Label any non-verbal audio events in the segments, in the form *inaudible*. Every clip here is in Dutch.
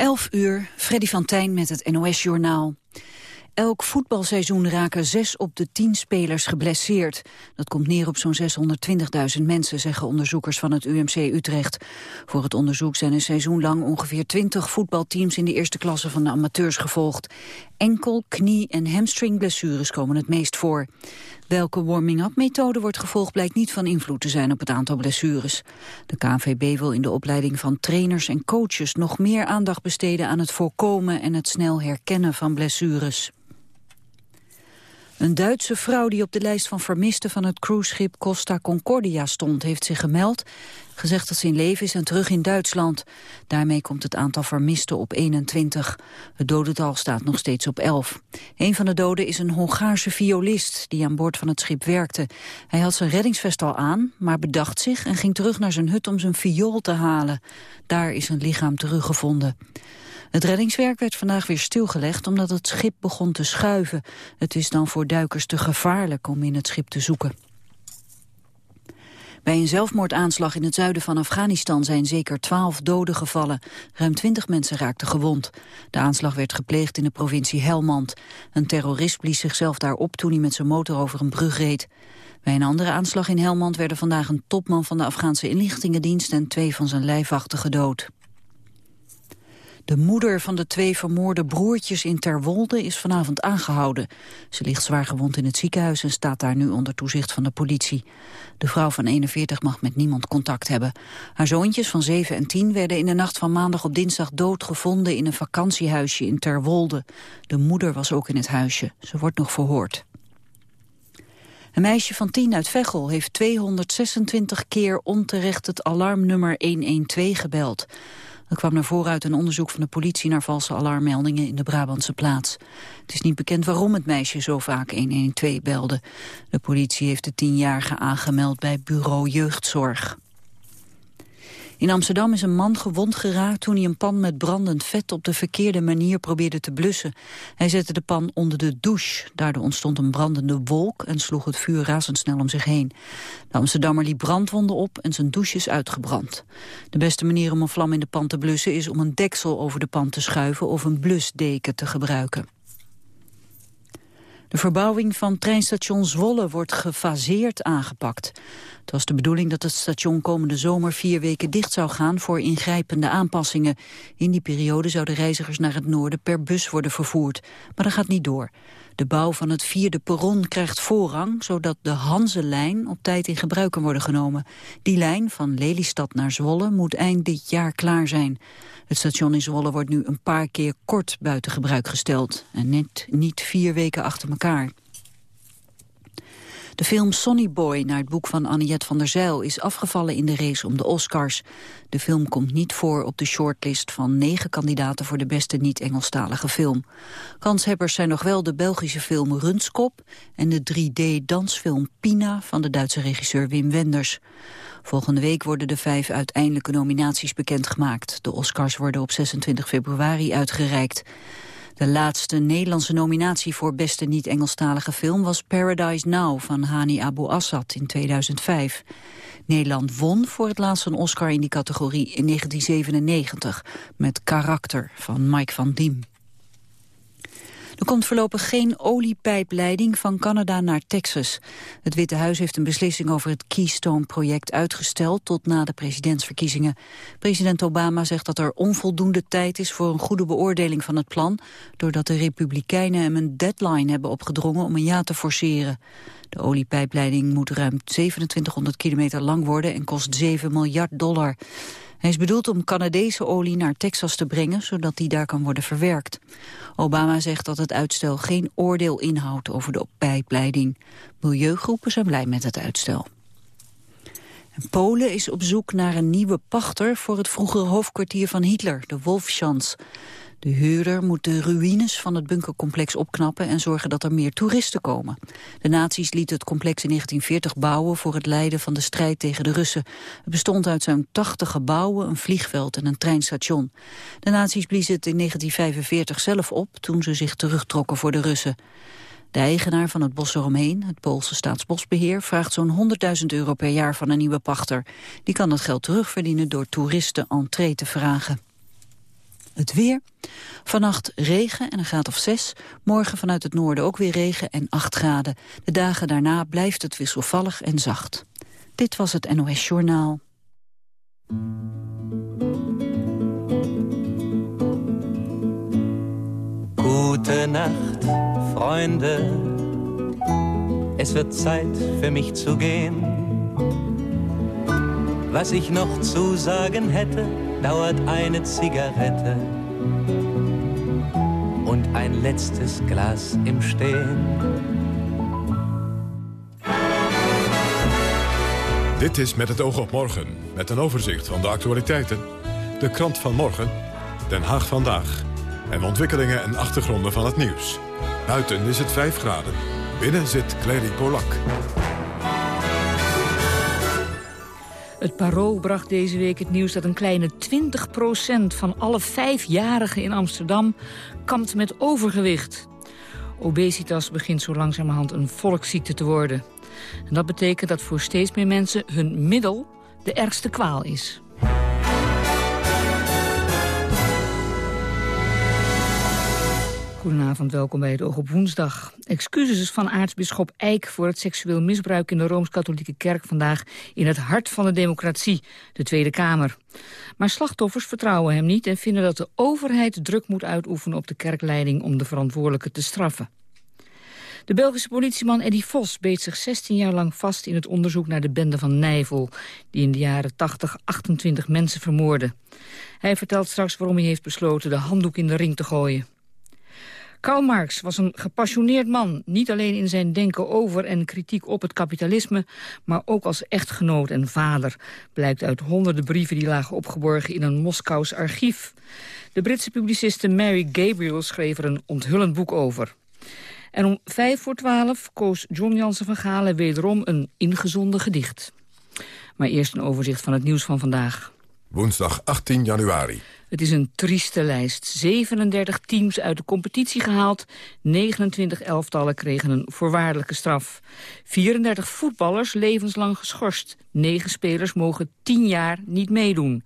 11 uur, Freddy van Tijn met het NOS-journaal. Elk voetbalseizoen raken zes op de tien spelers geblesseerd. Dat komt neer op zo'n 620.000 mensen, zeggen onderzoekers van het UMC Utrecht. Voor het onderzoek zijn een seizoen lang ongeveer 20 voetbalteams in de eerste klasse van de amateurs gevolgd. Enkel, knie- en hamstringblessures komen het meest voor. Welke warming-up methode wordt gevolgd blijkt niet van invloed te zijn op het aantal blessures. De KNVB wil in de opleiding van trainers en coaches nog meer aandacht besteden aan het voorkomen en het snel herkennen van blessures. Een Duitse vrouw die op de lijst van vermisten van het cruiseschip Costa Concordia stond, heeft zich gemeld, gezegd dat ze in leven is en terug in Duitsland. Daarmee komt het aantal vermisten op 21. Het dodental staat nog steeds op 11. Een van de doden is een Hongaarse violist die aan boord van het schip werkte. Hij had zijn reddingsvest al aan, maar bedacht zich en ging terug naar zijn hut om zijn viool te halen. Daar is een lichaam teruggevonden. Het reddingswerk werd vandaag weer stilgelegd omdat het schip begon te schuiven. Het is dan voor duikers te gevaarlijk om in het schip te zoeken. Bij een zelfmoordaanslag in het zuiden van Afghanistan zijn zeker twaalf doden gevallen. Ruim twintig mensen raakten gewond. De aanslag werd gepleegd in de provincie Helmand. Een terrorist blies zichzelf daar op toen hij met zijn motor over een brug reed. Bij een andere aanslag in Helmand werden vandaag een topman van de Afghaanse inlichtingendienst en twee van zijn lijfwachten gedood. De moeder van de twee vermoorde broertjes in Terwolde is vanavond aangehouden. Ze ligt zwaar gewond in het ziekenhuis en staat daar nu onder toezicht van de politie. De vrouw van 41 mag met niemand contact hebben. Haar zoontjes van 7 en 10 werden in de nacht van maandag op dinsdag doodgevonden in een vakantiehuisje in Terwolde. De moeder was ook in het huisje. Ze wordt nog verhoord. Een meisje van 10 uit Veghel heeft 226 keer onterecht het alarmnummer 112 gebeld. Er kwam naar voren uit een onderzoek van de politie naar valse alarmmeldingen in de Brabantse plaats. Het is niet bekend waarom het meisje zo vaak 112 belde. De politie heeft de tienjarige aangemeld bij bureau jeugdzorg. In Amsterdam is een man gewond geraakt toen hij een pan met brandend vet op de verkeerde manier probeerde te blussen. Hij zette de pan onder de douche. Daardoor ontstond een brandende wolk en sloeg het vuur razendsnel om zich heen. De Amsterdammer liep brandwonden op en zijn douche is uitgebrand. De beste manier om een vlam in de pan te blussen is om een deksel over de pan te schuiven of een blusdeken te gebruiken. De verbouwing van treinstation Zwolle wordt gefaseerd aangepakt. Het was de bedoeling dat het station komende zomer vier weken dicht zou gaan voor ingrijpende aanpassingen. In die periode zouden reizigers naar het noorden per bus worden vervoerd. Maar dat gaat niet door. De bouw van het vierde perron krijgt voorrang, zodat de Hanselijn op tijd in gebruik kan worden genomen. Die lijn van Lelystad naar Zwolle moet eind dit jaar klaar zijn. Het station in Zwolle wordt nu een paar keer kort buiten gebruik gesteld. En net niet vier weken achter elkaar. De film Sonny Boy, naar het boek van Anniette van der Zijl... is afgevallen in de race om de Oscars. De film komt niet voor op de shortlist van negen kandidaten... voor de beste niet-Engelstalige film. Kanshebbers zijn nog wel de Belgische film Runskop... en de 3D-dansfilm Pina van de Duitse regisseur Wim Wenders. Volgende week worden de vijf uiteindelijke nominaties bekendgemaakt. De Oscars worden op 26 februari uitgereikt. De laatste Nederlandse nominatie voor beste niet-Engelstalige film was Paradise Now van Hani Abu Assad in 2005. Nederland won voor het laatst een Oscar in die categorie in 1997 met Karakter van Mike van Diem. Er komt voorlopig geen oliepijpleiding van Canada naar Texas. Het Witte Huis heeft een beslissing over het Keystone-project uitgesteld tot na de presidentsverkiezingen. President Obama zegt dat er onvoldoende tijd is voor een goede beoordeling van het plan, doordat de Republikeinen hem een deadline hebben opgedrongen om een ja te forceren. De oliepijpleiding moet ruim 2700 kilometer lang worden en kost 7 miljard dollar. Hij is bedoeld om Canadese olie naar Texas te brengen, zodat die daar kan worden verwerkt. Obama zegt dat het uitstel geen oordeel inhoudt over de pijpleiding. Milieugroepen zijn blij met het uitstel. Polen is op zoek naar een nieuwe pachter voor het vroegere hoofdkwartier van Hitler, de Wolfschanz. De huurder moet de ruïnes van het bunkercomplex opknappen en zorgen dat er meer toeristen komen. De nazi's lieten het complex in 1940 bouwen voor het leiden van de strijd tegen de Russen. Het bestond uit zo'n 80 gebouwen, een vliegveld en een treinstation. De nazi's bliezen het in 1945 zelf op toen ze zich terugtrokken voor de Russen. De eigenaar van het bos eromheen, het Poolse staatsbosbeheer, vraagt zo'n 100.000 euro per jaar van een nieuwe pachter. Die kan het geld terugverdienen door toeristen entree te vragen. Het weer. Vannacht regen en een graad of 6. Morgen vanuit het noorden ook weer regen en 8 graden. De dagen daarna blijft het wisselvallig en zacht. Dit was het NOS Journaal. Gute Nacht, Freunde. Es wird Zeit für mich zu gehen. Was ich noch zu sagen hätte, dauert eine Zigarette und ein letztes Glas im Stehen. Dit is Met het oog op morgen, met een overzicht van de actualiteiten. De krant van morgen, Den Haag vandaag. En ontwikkelingen en achtergronden van het nieuws. Buiten is het 5 graden. Binnen zit Clary Polak. Het Parool bracht deze week het nieuws dat een kleine 20% van alle vijfjarigen in Amsterdam kampt met overgewicht. Obesitas begint zo langzamerhand een volksziekte te worden. En dat betekent dat voor steeds meer mensen hun middel de ergste kwaal is. Goedenavond, welkom bij het Oog op Woensdag. Excuses van aartsbisschop Eijk voor het seksueel misbruik in de Rooms-Katholieke Kerk vandaag in het hart van de democratie, de Tweede Kamer. Maar slachtoffers vertrouwen hem niet en vinden dat de overheid druk moet uitoefenen op de kerkleiding om de verantwoordelijken te straffen. De Belgische politieman Eddie Vos beet zich 16 jaar lang vast in het onderzoek naar de bende van Nijvel, die in de jaren 80 28 mensen vermoordde. Hij vertelt straks waarom hij heeft besloten de handdoek in de ring te gooien. Karl Marx was een gepassioneerd man, niet alleen in zijn denken over en kritiek op het kapitalisme, maar ook als echtgenoot en vader, blijkt uit honderden brieven die lagen opgeborgen in een Moskous archief. De Britse publiciste Mary Gabriel schreef er een onthullend boek over. En om vijf voor twaalf koos John Jansen van Galen wederom een ingezonden gedicht. Maar eerst een overzicht van het nieuws van vandaag. Woensdag 18 januari. Het is een trieste lijst. 37 teams uit de competitie gehaald. 29 elftallen kregen een voorwaardelijke straf. 34 voetballers levenslang geschorst. 9 spelers mogen 10 jaar niet meedoen.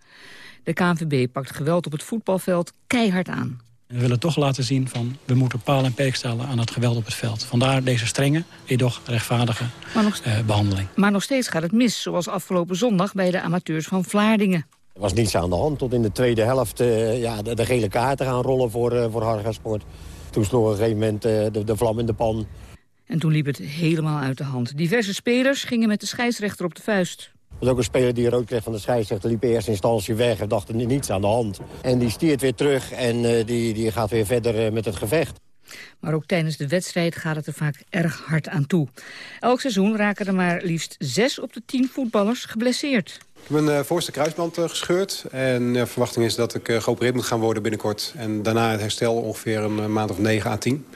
De KNVB pakt geweld op het voetbalveld keihard aan. We willen toch laten zien van we moeten paal en perk stellen aan het geweld op het veld. Vandaar deze strenge, edoch rechtvaardige maar nog, uh, behandeling. Maar nog steeds gaat het mis, zoals afgelopen zondag bij de amateurs van Vlaardingen. Er was niets aan de hand tot in de tweede helft uh, ja, de, de, gele kaarten gaan rollen voor, uh, voor Hargasport. Toen sloeg op een gegeven moment uh, de, de vlam in de pan. En toen liep het helemaal uit de hand. Diverse spelers gingen met de scheidsrechter op de vuist. Er was ook een speler die rood kreeg van de scheidsrechter. liep in eerste instantie weg en dacht er niets aan de hand. En die stiert weer terug en die, die gaat weer verder met het gevecht. Maar ook tijdens de wedstrijd gaat het er vaak erg hard aan toe. Elk seizoen raken er maar liefst zes op de tien voetballers geblesseerd. Ik heb mijn uh, voorste kruisband uh, gescheurd. En de verwachting is dat ik uh, geopereerd moet gaan worden binnenkort. En daarna het herstel ongeveer een maand of 9 à 10.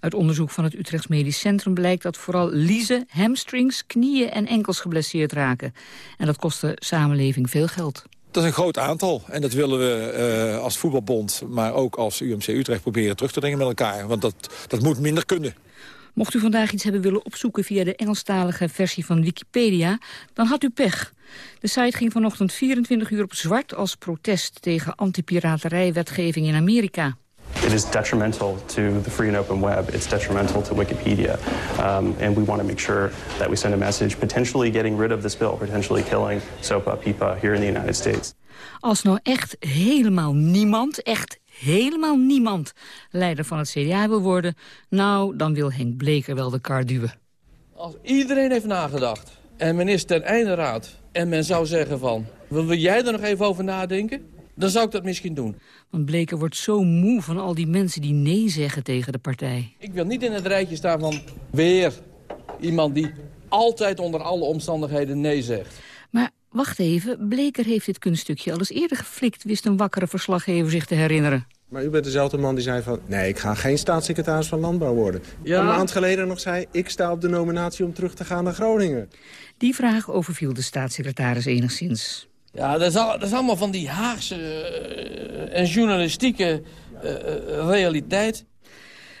Uit onderzoek van het Utrechts Medisch Centrum blijkt dat vooral liezen, hamstrings, knieën en enkels geblesseerd raken. En dat kost de samenleving veel geld. Dat is een groot aantal en dat willen we als voetbalbond, maar ook als UMC Utrecht proberen terug te brengen met elkaar. Want dat, dat moet minder kunnen. Mocht u vandaag iets hebben willen opzoeken via de Engelstalige versie van Wikipedia, dan had u pech. De site ging vanochtend 24 uur op zwart als protest tegen antipiraterijwetgeving in Amerika. It is detrimental to the free and open web. It's detrimental to Wikipedia. Um, and we want to make sure that we send a message potentially getting rid of this bill, potentially killing SOPA PIPA here in the United States. Als nou echt helemaal niemand, echt helemaal niemand leider van het CDA wil worden... nou, dan wil Henk Bleker wel de kar duwen. Als iedereen heeft nagedacht en men is ten einde raad... en men zou zeggen van, wil jij er nog even over nadenken? Dan zou ik dat misschien doen. Want Bleker wordt zo moe van al die mensen die nee zeggen tegen de partij. Ik wil niet in het rijtje staan van weer iemand die altijd onder alle omstandigheden nee zegt. Maar wacht even, Bleker heeft dit kunststukje al eens eerder geflikt... wist een wakkere verslaggever zich te herinneren. Maar u bent dezelfde man die zei van... nee, ik ga geen staatssecretaris van Landbouw worden. Ja. Een maand geleden nog zei... ik sta op de nominatie om terug te gaan naar Groningen. Die vraag overviel de staatssecretaris enigszins. Ja, dat is, al, is allemaal van die Haagse uh, en journalistieke uh, realiteit.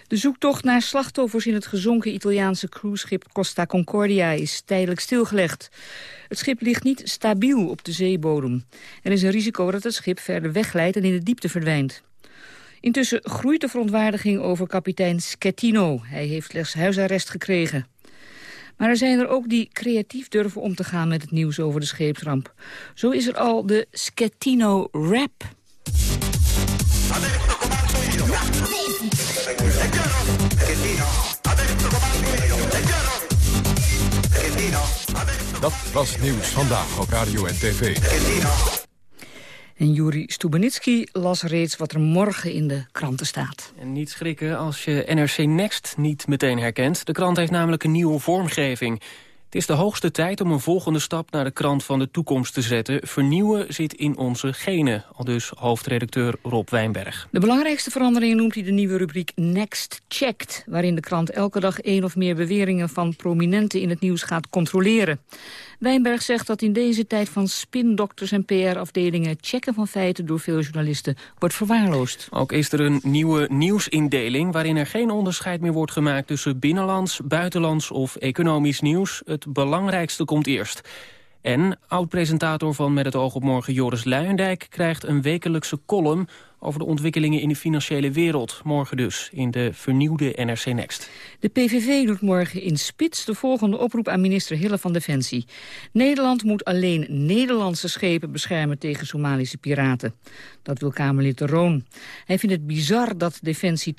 De zoektocht naar slachtoffers in het gezonken Italiaanse cruiseschip Costa Concordia is tijdelijk stilgelegd. Het schip ligt niet stabiel op de zeebodem. Er is een risico dat het schip verder wegglijdt en in de diepte verdwijnt. Intussen groeit de verontwaardiging over kapitein Schettino. Hij heeft slechts huisarrest gekregen. Maar er zijn er ook die creatief durven om te gaan met het nieuws over de scheepsramp. Zo is er al de Schettino Rap. Dat was nieuws vandaag op Radio en TV. En Juri Stubenitski las reeds wat er morgen in de kranten staat. En niet schrikken als je NRC Next niet meteen herkent. De krant heeft namelijk een nieuwe vormgeving. Het is de hoogste tijd om een volgende stap naar de krant van de toekomst te zetten. Vernieuwen zit in onze genen, al dus hoofdredacteur Rob Wijnberg. De belangrijkste verandering noemt hij de nieuwe rubriek Next Checked... waarin de krant elke dag één of meer beweringen van prominenten in het nieuws gaat controleren. Wijnberg zegt dat in deze tijd van spindokters en PR-afdelingen... checken van feiten door veel journalisten wordt verwaarloosd. Ook is er een nieuwe nieuwsindeling... waarin er geen onderscheid meer wordt gemaakt tussen binnenlands, buitenlands of economisch nieuws. Het belangrijkste komt eerst. En oud-presentator van Met het oog op morgen Joris Luijendijk... krijgt een wekelijkse column over de ontwikkelingen in de financiële wereld. Morgen dus, in de vernieuwde NRC Next. De PVV doet morgen in Spits de volgende oproep aan minister Hille van Defensie. Nederland moet alleen Nederlandse schepen beschermen tegen Somalische piraten. Dat wil Kamerlid de Roon. Hij vindt het bizar dat Defensie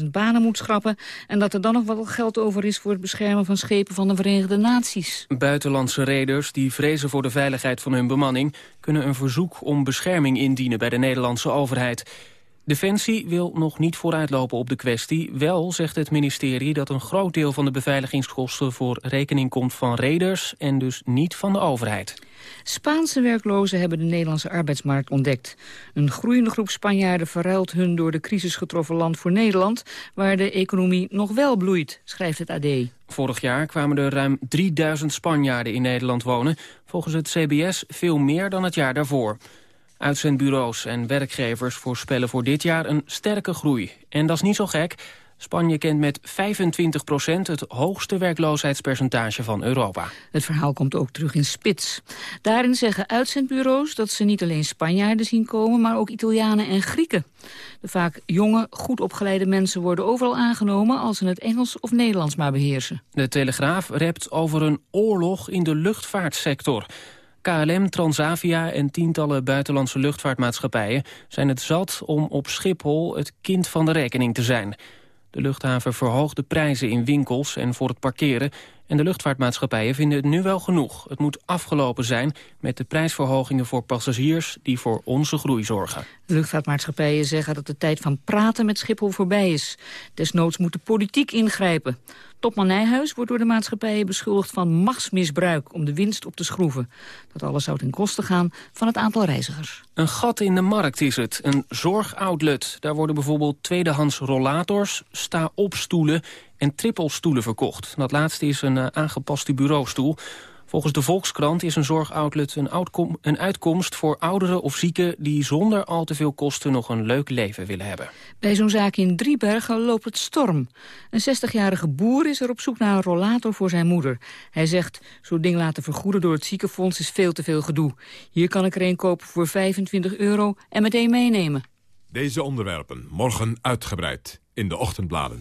12.000 banen moet schrappen... en dat er dan nog wat geld over is voor het beschermen van schepen van de Verenigde Naties. Buitenlandse reders die vrezen voor de veiligheid van hun bemanning... kunnen een verzoek om bescherming indienen bij de Nederlandse overheid. Defensie wil nog niet vooruitlopen op de kwestie. Wel zegt het ministerie dat een groot deel van de beveiligingskosten... voor rekening komt van reders en dus niet van de overheid. Spaanse werklozen hebben de Nederlandse arbeidsmarkt ontdekt. Een groeiende groep Spanjaarden verruilt hun door de crisis getroffen land voor Nederland... waar de economie nog wel bloeit, schrijft het AD. Vorig jaar kwamen er ruim 3000 Spanjaarden in Nederland wonen. Volgens het CBS veel meer dan het jaar daarvoor. Uitzendbureaus en werkgevers voorspellen voor dit jaar een sterke groei. En dat is niet zo gek. Spanje kent met 25 procent het hoogste werkloosheidspercentage van Europa. Het verhaal komt ook terug in Spits. Daarin zeggen uitzendbureaus dat ze niet alleen Spanjaarden zien komen... maar ook Italianen en Grieken. De vaak jonge, goed opgeleide mensen worden overal aangenomen... als ze het Engels of Nederlands maar beheersen. De Telegraaf rept over een oorlog in de luchtvaartsector... KLM, Transavia en tientallen buitenlandse luchtvaartmaatschappijen zijn het zat om op Schiphol het kind van de rekening te zijn. De luchthaven verhoogt de prijzen in winkels en voor het parkeren... en de luchtvaartmaatschappijen vinden het nu wel genoeg. Het moet afgelopen zijn met de prijsverhogingen voor passagiers... die voor onze groei zorgen. De luchtvaartmaatschappijen zeggen dat de tijd van praten met Schiphol voorbij is. Desnoods moet de politiek ingrijpen. Topman Nijhuis wordt door de maatschappijen beschuldigd van machtsmisbruik om de winst op te schroeven. Dat alles zou ten koste gaan van het aantal reizigers. Een gat in de markt is het, een zorgoutlet. Daar worden bijvoorbeeld tweedehands rollators, sta-op-stoelen en trippelstoelen verkocht. Dat laatste is een uh, aangepaste bureaustoel. Volgens de Volkskrant is een zorgoutlet een, een, uitkomst voor ouderen of zieken... die zonder al te veel kosten nog een leuk leven willen hebben. Bij zo'n zaak in Driebergen loopt het storm. Een 60-jarige boer is er op zoek naar een rollator voor zijn moeder. Hij zegt, zo'n ding laten vergoeden door het ziekenfonds is veel te veel gedoe. Hier kan ik er een kopen voor 25 euro en meteen meenemen. Deze onderwerpen morgen uitgebreid in de ochtendbladen.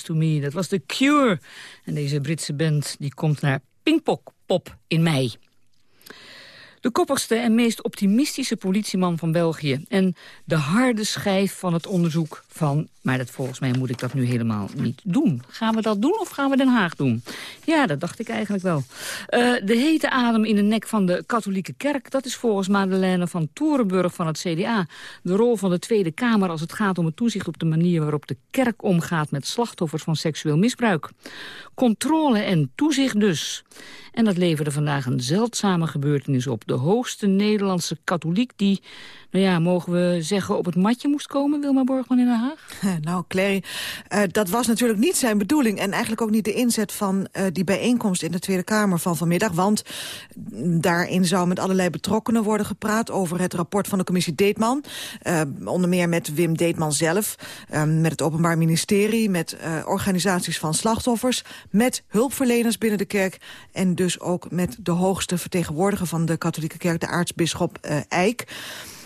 To Me. Dat was The Cure. En deze Britse band die komt naar Pinkpok Pop in mei. De koppigste en meest optimistische politieman van België. En de harde schijf van het onderzoek van... maar dat, volgens mij moet ik dat nu helemaal niet doen. Gaan we dat doen of gaan we Den Haag doen? Ja, dat dacht ik eigenlijk wel. Uh, de hete adem in de nek van de katholieke kerk... dat is volgens Madeleine van Torenburg van het CDA. De rol van de Tweede Kamer als het gaat om het toezicht... op de manier waarop de kerk omgaat met slachtoffers van seksueel misbruik. Controle en toezicht dus. En dat leverde vandaag een zeldzame gebeurtenis op. De hoogste Nederlandse katholiek die nou ja, mogen we zeggen, op het matje moest komen, Wilma Borgman in Den Haag? *laughs* Nou, Clary, uh, dat was natuurlijk niet zijn bedoeling... en eigenlijk ook niet de inzet van uh, die bijeenkomst in de Tweede Kamer van vanmiddag. Want daarin zou met allerlei betrokkenen worden gepraat... over het rapport van de commissie Deetman. Uh, onder meer met Wim Deetman zelf, met het Openbaar Ministerie... met organisaties van slachtoffers, met hulpverleners binnen de kerk... en dus ook met de hoogste vertegenwoordiger van de katholieke kerk, de aartsbisschop Eijk...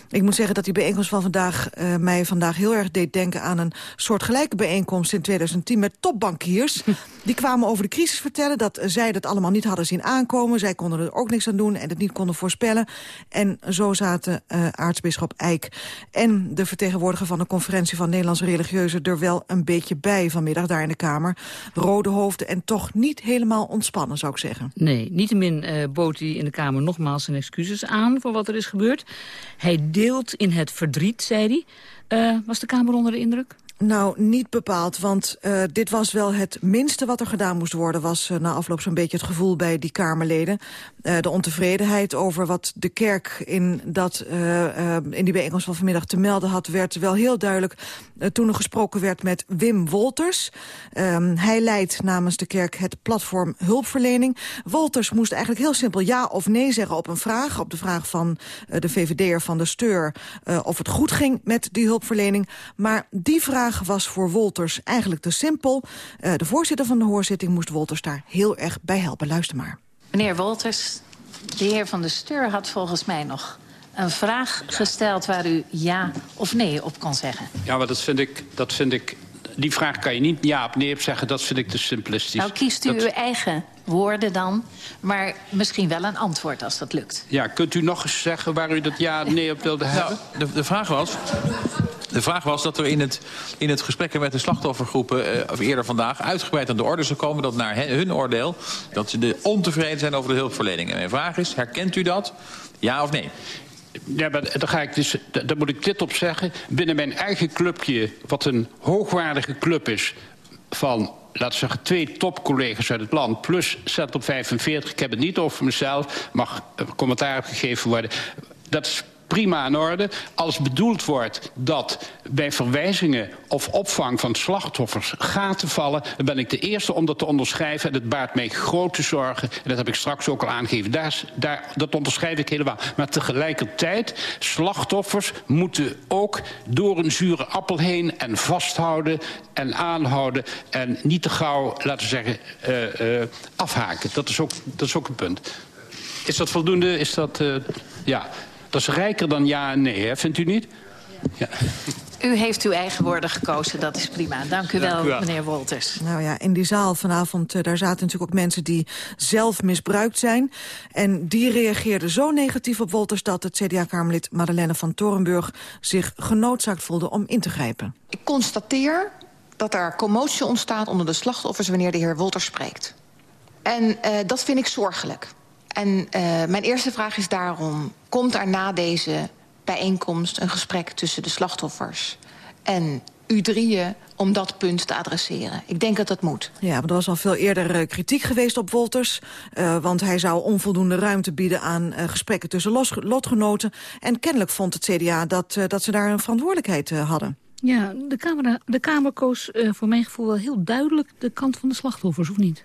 Ik moet zeggen dat die bijeenkomst van vandaag uh, mij vandaag heel erg deed denken aan een soortgelijke bijeenkomst in 2010 met topbankiers. *laughs* Die kwamen over de crisis vertellen dat zij dat allemaal niet hadden zien aankomen. Zij konden er ook niks aan doen en het niet konden voorspellen. En zo zaten uh, aartsbisschop Eijk en de vertegenwoordiger van de conferentie van Nederlandse religieuzen er wel een beetje bij vanmiddag daar in de Kamer. Rode hoofden en toch niet helemaal ontspannen zou ik zeggen. Nee, niettemin uh, bood hij in de Kamer nogmaals zijn excuses aan voor wat er is gebeurd. Hij deelt in het verdriet, zei hij. Uh, was de Kamer onder de indruk? Nou, niet bepaald, want uh, dit was wel het minste wat er gedaan moest worden... was uh, na afloop zo'n beetje het gevoel bij die Kamerleden. Uh, de ontevredenheid over wat de kerk in, dat, in die bijeenkomst van vanmiddag te melden had... werd wel heel duidelijk toen er gesproken werd met Wim Wolters. Um, hij leidt namens de kerk het platform hulpverlening. Wolters moest eigenlijk heel simpel ja of nee zeggen op een vraag. Op de vraag van de VVD'er van de Steur of het goed ging met die hulpverlening. Maar die vraag vraag was voor Wolters eigenlijk te simpel. Uh, de voorzitter van de hoorzitting moest Wolters daar heel erg bij helpen. Luister maar. Meneer Wolters, de heer Van de Steur had volgens mij nog een vraag gesteld... waar u ja of nee op kan zeggen. Ja, maar dat vind ik, dat vind ik die vraag kan je niet ja of nee op zeggen. Dat vind ik te simplistisch. Nou, kiest u uw eigen woorden dan. Maar misschien wel een antwoord als dat lukt. Ja, kunt u nog eens zeggen waar u dat ja of nee op wilde hebben? Nou, de, de vraag was... De vraag was dat er in het, in het gesprekken met de slachtoffergroepen... Of eerder vandaag uitgebreid aan de orde zou komen... dat naar hun oordeel dat ze de ontevreden zijn over de hulpverlening. En mijn vraag is, herkent u dat? Ja of nee? Ja, maar daar, ga ik dus, daar moet ik dit op zeggen. Binnen mijn eigen clubje, wat een hoogwaardige club is... van, laten we zeggen, twee topcollega's uit het land... plus op 45, ik heb het niet over mezelf... mag commentaar gegeven worden... dat is prima in orde. Als bedoeld wordt dat bij verwijzingen of opvang van slachtoffers gaten vallen... dan ben ik de eerste om dat te onderschrijven. En het baart mij grote zorgen. En dat heb ik straks ook al aangegeven. Daar, dat onderschrijf ik helemaal. Maar tegelijkertijd, slachtoffers moeten ook door een zure appel heen... en vasthouden en aanhouden. En niet te gauw, laten we zeggen, uh, uh, afhaken. Dat is, ook, dat is ook een punt. Is dat voldoende? Is dat... Uh, ja. Dat is rijker dan ja en nee, hè? vindt u niet? Ja. U heeft uw eigen woorden gekozen, dat is prima. Dank u, wel, meneer Wolters. Nou ja, in die zaal vanavond, uh, daar zaten natuurlijk ook mensen die zelf misbruikt zijn. En die reageerden zo negatief op Wolters dat het CDA-kamerlid Madeleine van Torenburg zich genoodzaakt voelde om in te grijpen. Ik constateer dat er commotie ontstaat onder de slachtoffers wanneer de heer Wolters spreekt. En uh, dat vind ik zorgelijk. En uh, mijn eerste vraag is daarom... komt er na deze bijeenkomst een gesprek tussen de slachtoffers... en u drieën om dat punt te adresseren. Ik denk dat dat moet. Ja, maar er was al veel eerder uh, kritiek geweest op Wolters. Uh, want hij zou onvoldoende ruimte bieden aan gesprekken tussen lotgenoten. En kennelijk vond het CDA dat, dat ze daar een verantwoordelijkheid hadden. Ja, de Kamer, de kamer koos uh, voor mijn gevoel wel heel duidelijk de kant van de slachtoffers, of niet?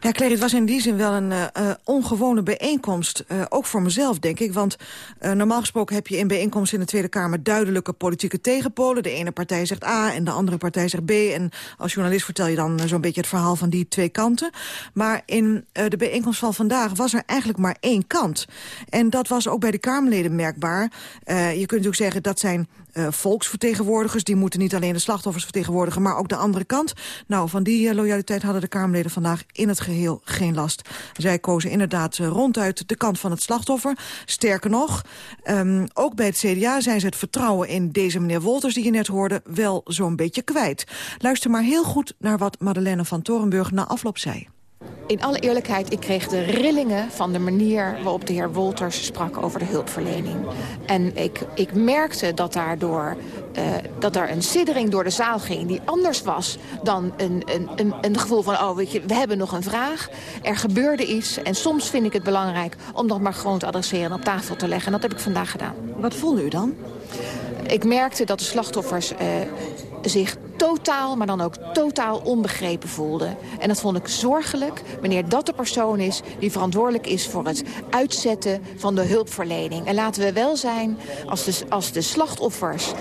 Ja, Claire, het was in die zin wel een uh, ongewone bijeenkomst. Ook voor mezelf, denk ik. Want normaal gesproken heb je in bijeenkomsten in de Tweede Kamer... duidelijke politieke tegenpolen. De ene partij zegt A en de andere partij zegt B. En als journalist vertel je dan zo'n beetje het verhaal van die twee kanten. Maar in de bijeenkomst van vandaag was er eigenlijk maar één kant. En dat was ook bij de Kamerleden merkbaar. je kunt natuurlijk zeggen dat zijn uh, volksvertegenwoordigers. Die moeten niet alleen de slachtoffers vertegenwoordigen, maar ook de andere kant. Nou, van die uh, loyaliteit hadden de Kamerleden vandaag in het geheel geen last. Zij kozen inderdaad uh, ronduit de kant van het slachtoffer. Sterker nog, um, ook bij het CDA zijn ze het vertrouwen in deze meneer Wolters, die je net hoorde, wel zo'n beetje kwijt. Luister maar heel goed naar wat Madeleine van Torenburg na afloop zei. In alle eerlijkheid, ik kreeg de rillingen van de manier waarop de heer Wolters sprak over de hulpverlening. En ik, ik merkte dat daardoor uh, dat er een siddering door de zaal ging die anders was dan een, een, een, een gevoel van, oh weet je, we hebben nog een vraag. Er gebeurde iets en soms vind ik het belangrijk om dat maar gewoon te adresseren en op tafel te leggen. En dat heb ik vandaag gedaan. Wat voelde u dan? Ik merkte dat de slachtoffers uh, zich totaal, maar dan ook totaal onbegrepen voelde. En dat vond ik zorgelijk wanneer dat de persoon is die verantwoordelijk is voor het uitzetten van de hulpverlening. En laten we wel zijn, als de, als de slachtoffers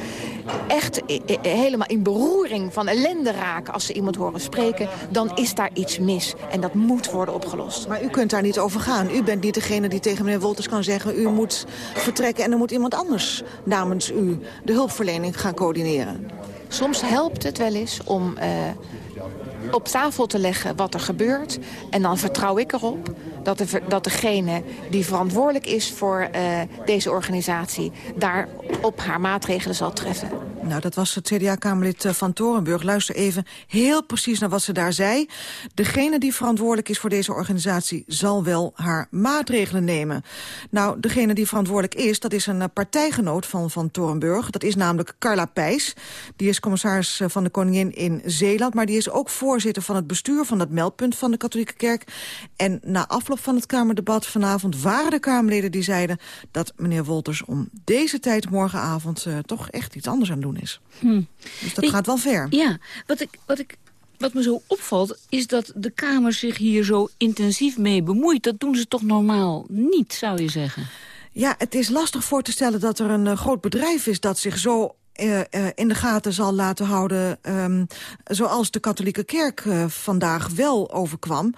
echt helemaal in beroering van ellende raken als ze iemand horen spreken, dan is daar iets mis. En dat moet worden opgelost. Maar u kunt daar niet over gaan. U bent niet degene die tegen meneer Wolters kan zeggen, u moet vertrekken en dan moet iemand anders namens u de hulpverlening gaan coördineren. Soms helpt het wel eens om uh, op tafel te leggen wat er gebeurt. En dan vertrouw ik erop dat, de, dat degene die verantwoordelijk is voor uh, deze organisatie... daar op haar maatregelen zal treffen. Nou, dat was het CDA-kamerlid eh, van Torenburg. Luister even heel precies naar wat ze daar zei. Degene die verantwoordelijk is voor deze organisatie... zal wel haar maatregelen nemen. Nou, degene die verantwoordelijk is, dat is een eh, partijgenoot van Van Torenburg. Dat is namelijk Carla Pijs. Die is commissaris van de Koningin in Zeeland... maar die is ook voorzitter van het bestuur van het meldpunt van de katholieke kerk. En na afloop van het Kamerdebat vanavond waren de Kamerleden die zeiden... dat meneer Wolters om deze tijd morgenavond uh, toch echt iets anders aan het doen is. Hm. Dus dat gaat wel ver. Ja, wat ik, wat ik wat me zo opvalt, is dat de Kamer zich hier zo intensief mee bemoeit. Dat doen ze toch normaal niet, zou je zeggen? Ja, het is lastig voor te stellen dat er een uh, groot bedrijf is... dat zich zo uh, uh, in de gaten zal laten houden... Um, zoals de katholieke kerk vandaag wel overkwam.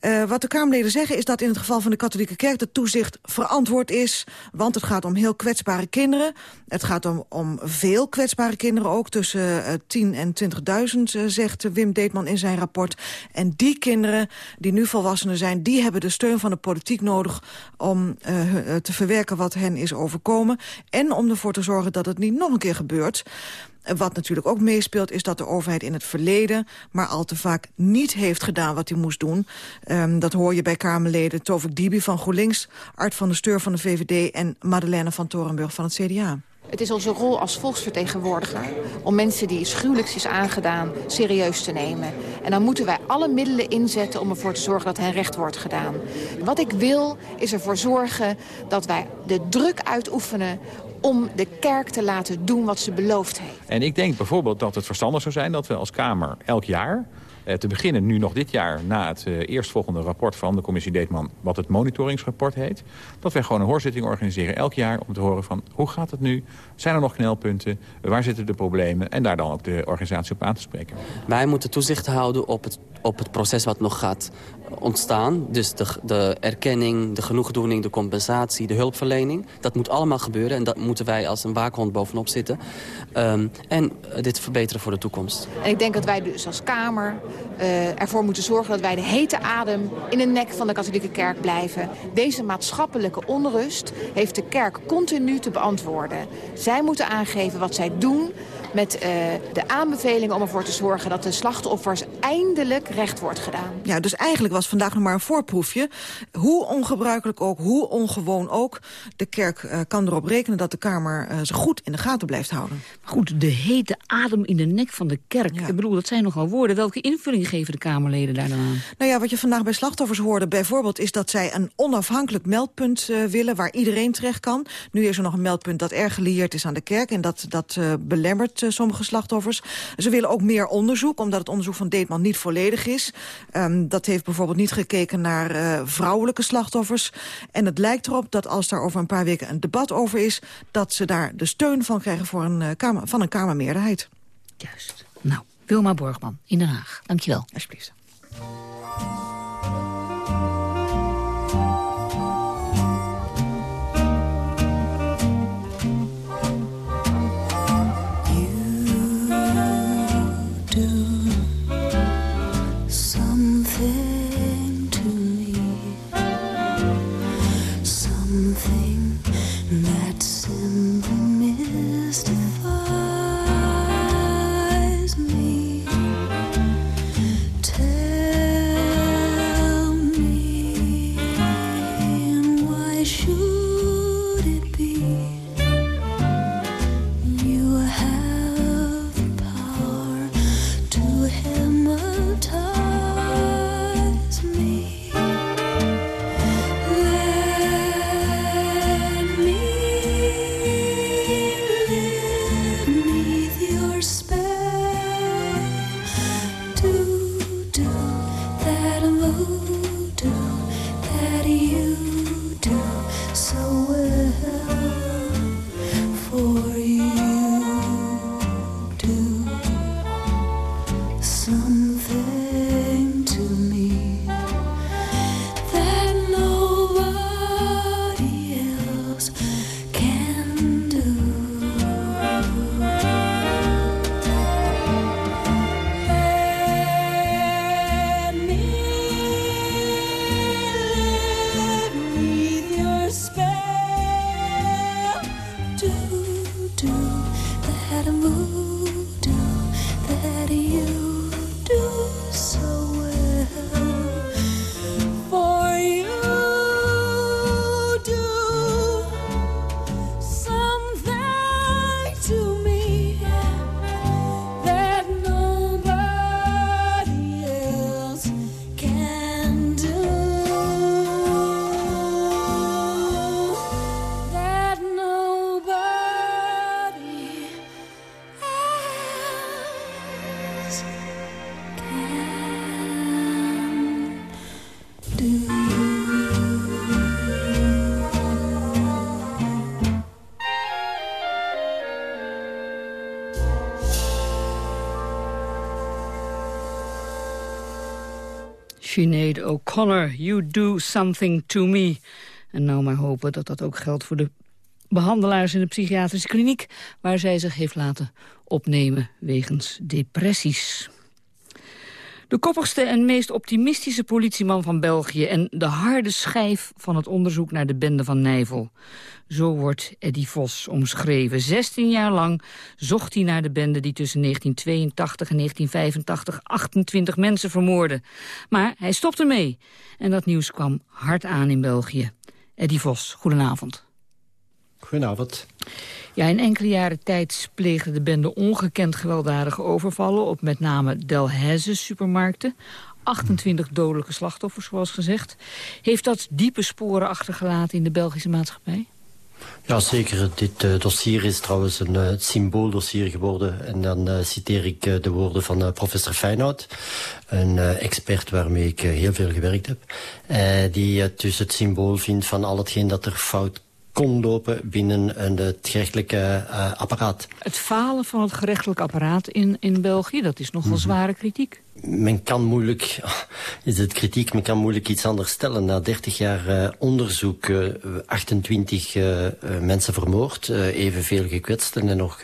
Uh, wat de Kamerleden zeggen is dat in het geval van de katholieke kerk... de toezicht verantwoord is, want het gaat om heel kwetsbare kinderen. Het gaat om, om veel kwetsbare kinderen ook, tussen uh, 10 en 20.000, uh, zegt Wim Deetman in zijn rapport. En die kinderen die nu volwassenen zijn... die hebben de steun van de politiek nodig om te verwerken wat hen is overkomen... en om ervoor te zorgen dat het niet nog een keer gebeurt. Wat natuurlijk ook meespeelt is dat de overheid in het verleden... maar al te vaak niet heeft gedaan wat hij moest doen. Um, dat hoor je bij Kamerleden Tovik Dibi van GroenLinks... Art van de Steur van de VVD en Madeleine van Torenburg van het CDA. Het is onze rol als volksvertegenwoordiger om mensen die schuwelijks is aangedaan serieus te nemen. En dan moeten wij alle middelen inzetten om ervoor te zorgen dat hen recht wordt gedaan. Wat ik wil is ervoor zorgen dat wij de druk uitoefenen om de kerk te laten doen wat ze beloofd heeft. En ik denk bijvoorbeeld dat het verstandig zou zijn dat we als Kamer elk jaar... Eh, te beginnen nu nog dit jaar na het uh, eerstvolgende rapport van de commissie Deetman... wat het monitoringsrapport heet... dat wij gewoon een hoorzitting organiseren elk jaar om te horen van... hoe gaat het nu? Zijn er nog knelpunten? Waar zitten de problemen? En daar dan ook de organisatie op aan te spreken. Wij moeten toezicht houden op het, op het proces wat nog gaat ontstaan. Dus de, de erkenning, de genoegdoening, de compensatie, de hulpverlening. Dat moet allemaal gebeuren en dat moeten wij als een waakhond bovenop zitten. Um, en dit verbeteren voor de toekomst. En ik denk dat wij dus als Kamer uh, ervoor moeten zorgen... dat wij de hete adem in de nek van de katholieke kerk blijven. Deze maatschappelijke onrust heeft de kerk continu te beantwoorden. Zij moeten aangeven wat zij doen met uh, de aanbeveling om ervoor te zorgen dat de slachtoffers eindelijk recht wordt gedaan. Ja, dus eigenlijk was vandaag nog maar een voorproefje. Hoe ongebruikelijk ook, hoe ongewoon ook, de kerk uh, kan erop rekenen dat de Kamer uh, ze goed in de gaten blijft houden. Goed, de hete adem in de nek van de kerk. Ja. Ik bedoel, dat zijn nogal woorden. Welke invulling geven de Kamerleden daar dan aan? Nou ja, wat je vandaag bij slachtoffers hoorde bijvoorbeeld... is dat zij een onafhankelijk meldpunt uh, willen waar iedereen terecht kan. Nu is er nog een meldpunt dat erg gelieerd is aan de kerk... en dat, dat uh, belemmert uh, sommige slachtoffers. Ze willen ook meer onderzoek, omdat het onderzoek van Deetman niet volledig is. Um, dat heeft bijvoorbeeld niet gekeken naar uh, vrouwelijke slachtoffers. En het lijkt erop dat als daar over een paar weken een debat over is... dat ze daar de steun van krijgen voor een, uh, kamer, van een Kamermeerderheid. Juist. Nou, Wilma Borgman in Den Haag. Dankjewel. Alsjeblieft. Sinead O'Connor, You Do Something To Me. En nou maar hopen dat dat ook geldt voor de behandelaars in de psychiatrische kliniek... waar zij zich heeft laten opnemen wegens depressies. De koppigste en meest optimistische politieman van België... en de harde schijf van het onderzoek naar de bende van Nijvel. Zo wordt Eddie Vos omschreven. 16 jaar lang zocht hij naar de bende die tussen 1982 en 1985 28 mensen vermoordde. Maar hij stopte mee. En dat nieuws kwam hard aan in België. Eddie Vos, goedenavond. Goedenavond. Ja, in enkele jaren tijd pleegde de bende ongekend gewelddadige overvallen... op met name Delhaize supermarkten. 28 dodelijke slachtoffers, zoals gezegd. Heeft dat diepe sporen achtergelaten in de Belgische maatschappij? Ja, zeker. Dit uh, dossier is trouwens een uh, symbooldossier geworden. En dan uh, citeer ik de woorden van professor Feyenoord. Een expert waarmee ik heel veel gewerkt heb. die het dus het symbool vindt van al hetgeen dat er fout kon lopen binnen het gerechtelijke apparaat. Het falen van het gerechtelijk apparaat in, in België, dat is nogal mm zware kritiek men kan moeilijk, *laughs* is het kritiek, men kan moeilijk iets anders stellen. Na 30 jaar uh, onderzoek, uh, 28 uh, mensen vermoord, evenveel gekwetst en nog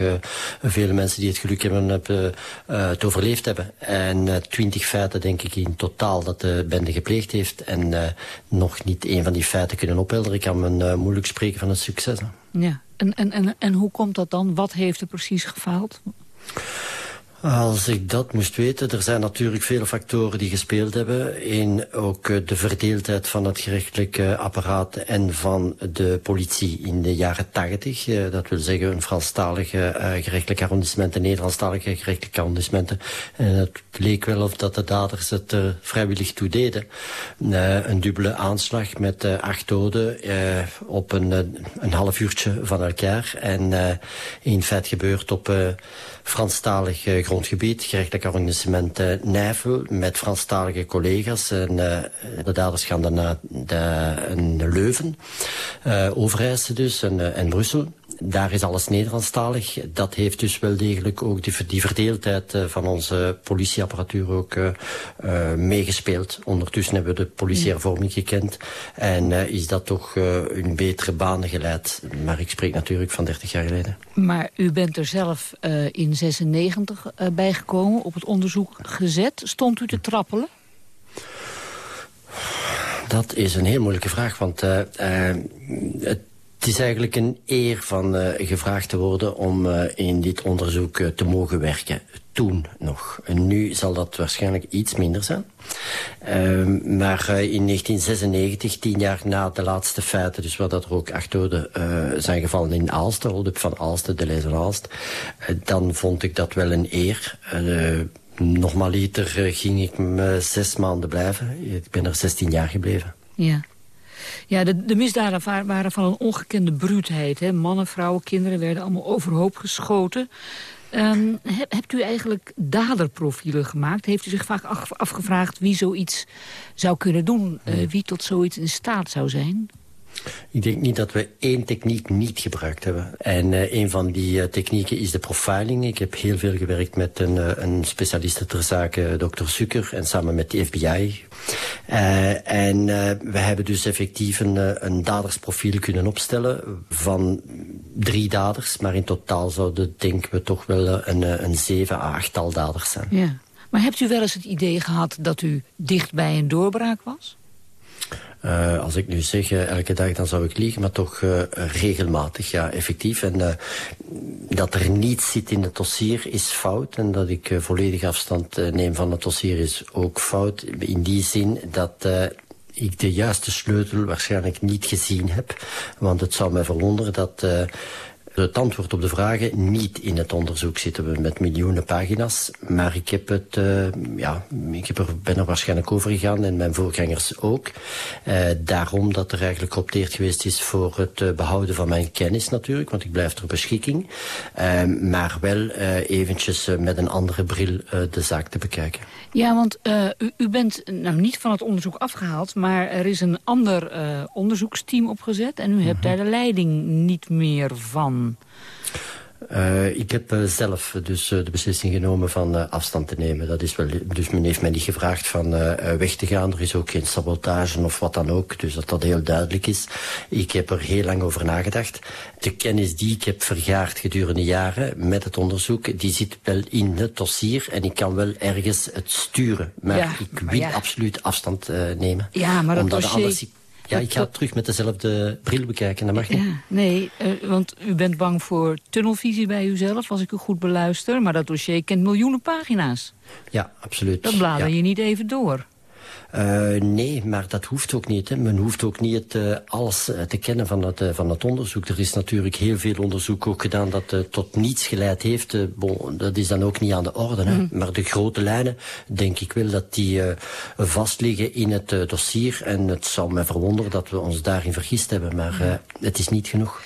vele mensen die het geluk hebben hebben het overleefd hebben. En 20 feiten denk ik in totaal dat de bende gepleegd heeft en nog niet een van die feiten kunnen ophelderen. kan men moeilijk spreken van een succes. Ja, en, en, en, en hoe komt dat dan? Wat heeft er precies gefaald? Als ik dat moest weten, er zijn natuurlijk vele factoren die gespeeld hebben. in ook eh, de verdeeldheid van het gerechtelijke apparaat en van de politie in de jaren tachtig. Eh, dat wil zeggen een Franstalige uh, gerechtelijk arrondissement en Nederlandstalige gerechtelijke arrondissementen. En het leek wel of dat de daders het vrijwillig toe deden. een dubbele aanslag met acht doden op een, een half uurtje van elkaar. En in feite gebeurt op Franstalig grondgebied, gerechtelijk arrondissement uh, Nijvel, met Franstalige collega's. En, uh, de daders gaan naar de, Leuven, uh, Overijse dus, en, en Brussel daar is alles Nederlandstalig. Dat heeft dus wel degelijk ook die, die verdeeldheid uh, van onze politieapparatuur ook uh, uh, meegespeeld. Ondertussen hebben we de politiehervorming gekend en is dat toch een betere banen geleid. Maar ik spreek natuurlijk van 30 jaar geleden. Maar u bent er zelf in 96 bijgekomen, op het onderzoek gezet. Stond u te trappelen? Dat is een heel moeilijke vraag, want het het is eigenlijk een eer van uh, gevraagd te worden om uh, in dit onderzoek uh, te mogen werken. Toen nog. En nu zal dat waarschijnlijk iets minder zijn. Ehm, maar in 1996, tien jaar na de laatste feiten... dus waar dat er ook acht zijn gevallen in Aalst... Holdup van Aalst, de Lees van dan vond ik dat wel een eer... normaliter ging ik zes maanden blijven. Ik ben er 16 jaar gebleven. Ja. Ja, de, de misdaden waren van een ongekende bruutheid. Hè. Mannen, vrouwen, kinderen werden allemaal overhoop geschoten. Um, hebt u eigenlijk daderprofielen gemaakt? Heeft u zich vaak afgevraagd wie zoiets zou kunnen doen? Uh, wie tot zoiets in staat zou zijn? Ik denk niet dat we één techniek niet gebruikt hebben. En uh, een van die uh, technieken is de profiling. Ik heb heel veel gewerkt met een, uh, een specialiste ter zake, dokter Zucker, en samen met de FBI. en we hebben dus effectief een, een dadersprofiel kunnen opstellen van drie daders. Maar in totaal zouden, denken we, toch wel een, een zeven achttal daders zijn. Ja. Maar hebt u wel eens het idee gehad dat u dicht bij een doorbraak was? Uh, als ik nu zeg uh, elke dag, dan zou ik liegen, maar toch uh, regelmatig, ja, effectief. En dat er niets zit in het dossier is fout. En dat ik volledig afstand neem van het dossier is ook fout. In die zin dat ik de juiste sleutel waarschijnlijk niet gezien heb. Want het zou mij verwonderen dat het antwoord op de vragen niet in het onderzoek zitten we met miljoenen pagina's. Maar ik, heb het, uh, ja, ik heb er, ben er waarschijnlijk over gegaan en mijn voorgangers ook. Uh, daarom dat er eigenlijk geopteerd geweest is voor het uh, behouden van mijn kennis natuurlijk. Want ik blijf ter beschikking. maar wel eventjes met een andere bril de zaak te bekijken. Ja, want u, u, bent nou niet van het onderzoek afgehaald. Maar er is een ander onderzoeksteam opgezet. En u hebt mhm. daar de leiding niet meer van. Uh, ik heb uh, zelf dus uh, de beslissing genomen van afstand te nemen. Dat is wel, dus men heeft mij niet gevraagd van weg te gaan. Er is ook geen sabotage of wat dan ook. Dus dat dat heel duidelijk is. Ik heb er heel lang over nagedacht. De kennis die ik heb vergaard gedurende jaren met het onderzoek... die zit wel in het dossier en ik kan wel ergens het sturen. Maar ja, ik wil ja. absoluut afstand nemen. Ja, maar dat dossier... Anders ja, ik ga het terug met dezelfde bril bekijken, dat mag niet. Ja, nee, uh, want u bent bang voor tunnelvisie bij uzelf, als ik u goed beluister. Maar dat dossier kent miljoenen pagina's. Ja, absoluut. Dat blader je niet even door. Uh, nee, maar dat hoeft ook niet. Hè. Men hoeft ook niet uh, alles uh, te kennen van het, van het onderzoek. Er is natuurlijk heel veel onderzoek ook gedaan dat tot niets geleid heeft. Bon, dat is dan ook niet aan de orde. Hè. Mm. Maar de grote lijnen, denk ik wel dat die vastliggen in het dossier. En het zou mij verwonderen dat we ons daarin vergist hebben. Maar het is niet genoeg.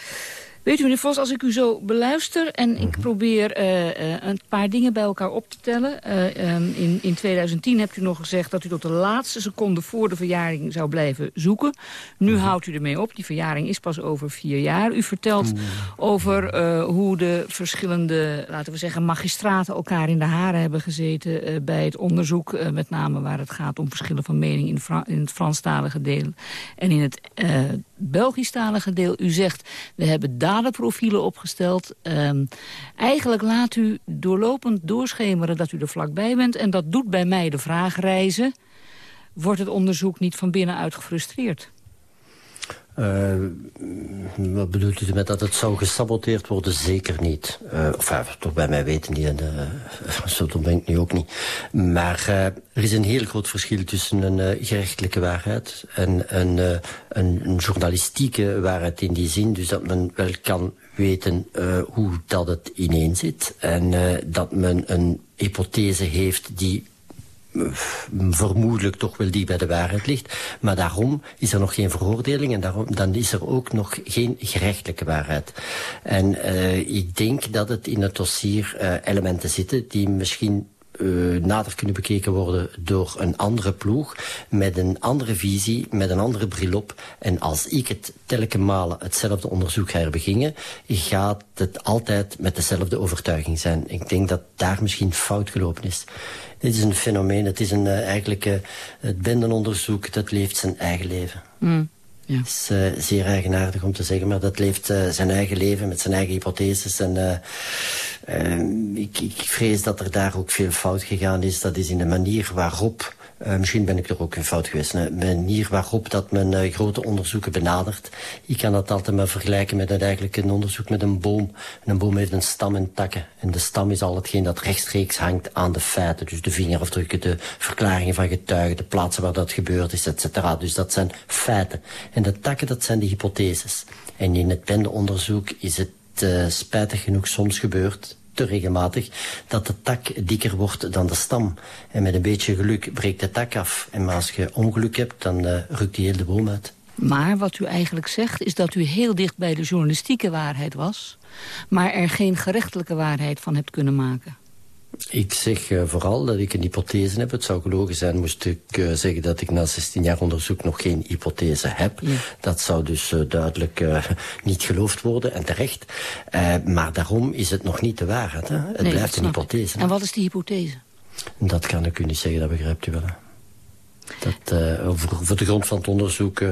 Weet u, meneer Vos, als ik u zo beluister en ik mhm. probeer uh, uh, een paar dingen bij elkaar op te tellen. Uh, um, in, in 2010 hebt u nog gezegd dat u tot de laatste seconde voor de verjaring zou blijven zoeken. Nu mhm. houdt u ermee op. Die verjaring is pas over vier jaar. U vertelt over hoe de verschillende, laten we zeggen, magistraten elkaar in de haren hebben gezeten bij het onderzoek. met name waar het gaat om verschillen van mening in, Fra in het Franstalige deel en in het Belgisch-talige deel. U zegt, we hebben daderprofielen opgesteld. Um, eigenlijk laat u doorlopend doorschemeren dat u er vlakbij bent. En dat doet bij mij de vraag reizen... wordt het onderzoek niet van binnenuit gefrustreerd? Uh, wat bedoelt u met dat het zou gesaboteerd worden? Zeker niet. Uh, of toch bij mij weten niet. En, uh, zo ben ik nu ook niet. Maar er is een heel groot verschil tussen een gerechtelijke waarheid... en een, een, een, journalistieke waarheid in die zin. Dus dat men wel kan weten hoe dat het ineen zit. En dat men een hypothese heeft die vermoedelijk toch wel die bij de waarheid ligt. Maar daarom is er nog geen veroordeling en daarom, dan is er ook nog geen gerechtelijke waarheid. En uh, ik denk dat het in het dossier uh, elementen zitten die misschien uh, nader kunnen bekeken worden door een andere ploeg, met een andere visie, met een andere bril op. En als ik het telkens malen hetzelfde onderzoek herbegingen, gaat het altijd met dezelfde overtuiging zijn. Ik denk dat daar misschien fout gelopen is. Dit is een fenomeen, het is een, uh, eigenlijk uh, het bendenonderzoek, dat leeft zijn eigen leven. Mm. Ja. Het is uh, zeer eigenaardig om te zeggen, maar dat leeft uh, zijn eigen leven met zijn eigen hypotheses. En uh, ik, ik vrees dat er daar ook veel fout gegaan is. Dat is in de manier waarop uh, misschien ben ik er ook in fout geweest. De manier waarop dat men uh, grote onderzoeken benadert. Ik kan dat altijd maar vergelijken met eigenlijk een onderzoek met een boom. En een boom heeft een stam en takken. En de stam is al hetgeen dat rechtstreeks hangt aan de feiten. Dus de vingerafdrukken, de verklaringen van getuigen, de plaatsen waar dat gebeurd is, etc. Dus dat zijn feiten. En de takken, dat zijn de hypotheses. En in het pendeonderzoek is het uh, spijtig genoeg soms gebeurd regelmatig dat de tak dikker wordt dan de stam. En met een beetje geluk breekt de tak af. En maar als je ongeluk hebt, dan uh, rukt die hele de boom uit. Maar wat u eigenlijk zegt is dat u heel dicht bij de journalistieke waarheid was... maar er geen gerechtelijke waarheid van hebt kunnen maken. Ik zeg uh, vooral dat ik een hypothese heb. Het zou gelogen zijn moest ik uh, zeggen dat ik na 16 jaar onderzoek nog geen hypothese heb. Ja. Dat zou dus uh, duidelijk *laughs* niet geloofd worden en terecht. maar daarom is het nog niet de waarheid. Hè? Het nee, blijft een hypothese. En wat is die hypothese? Dat kan ik u niet zeggen, dat begrijpt u wel. Dat, over, de grond van het onderzoek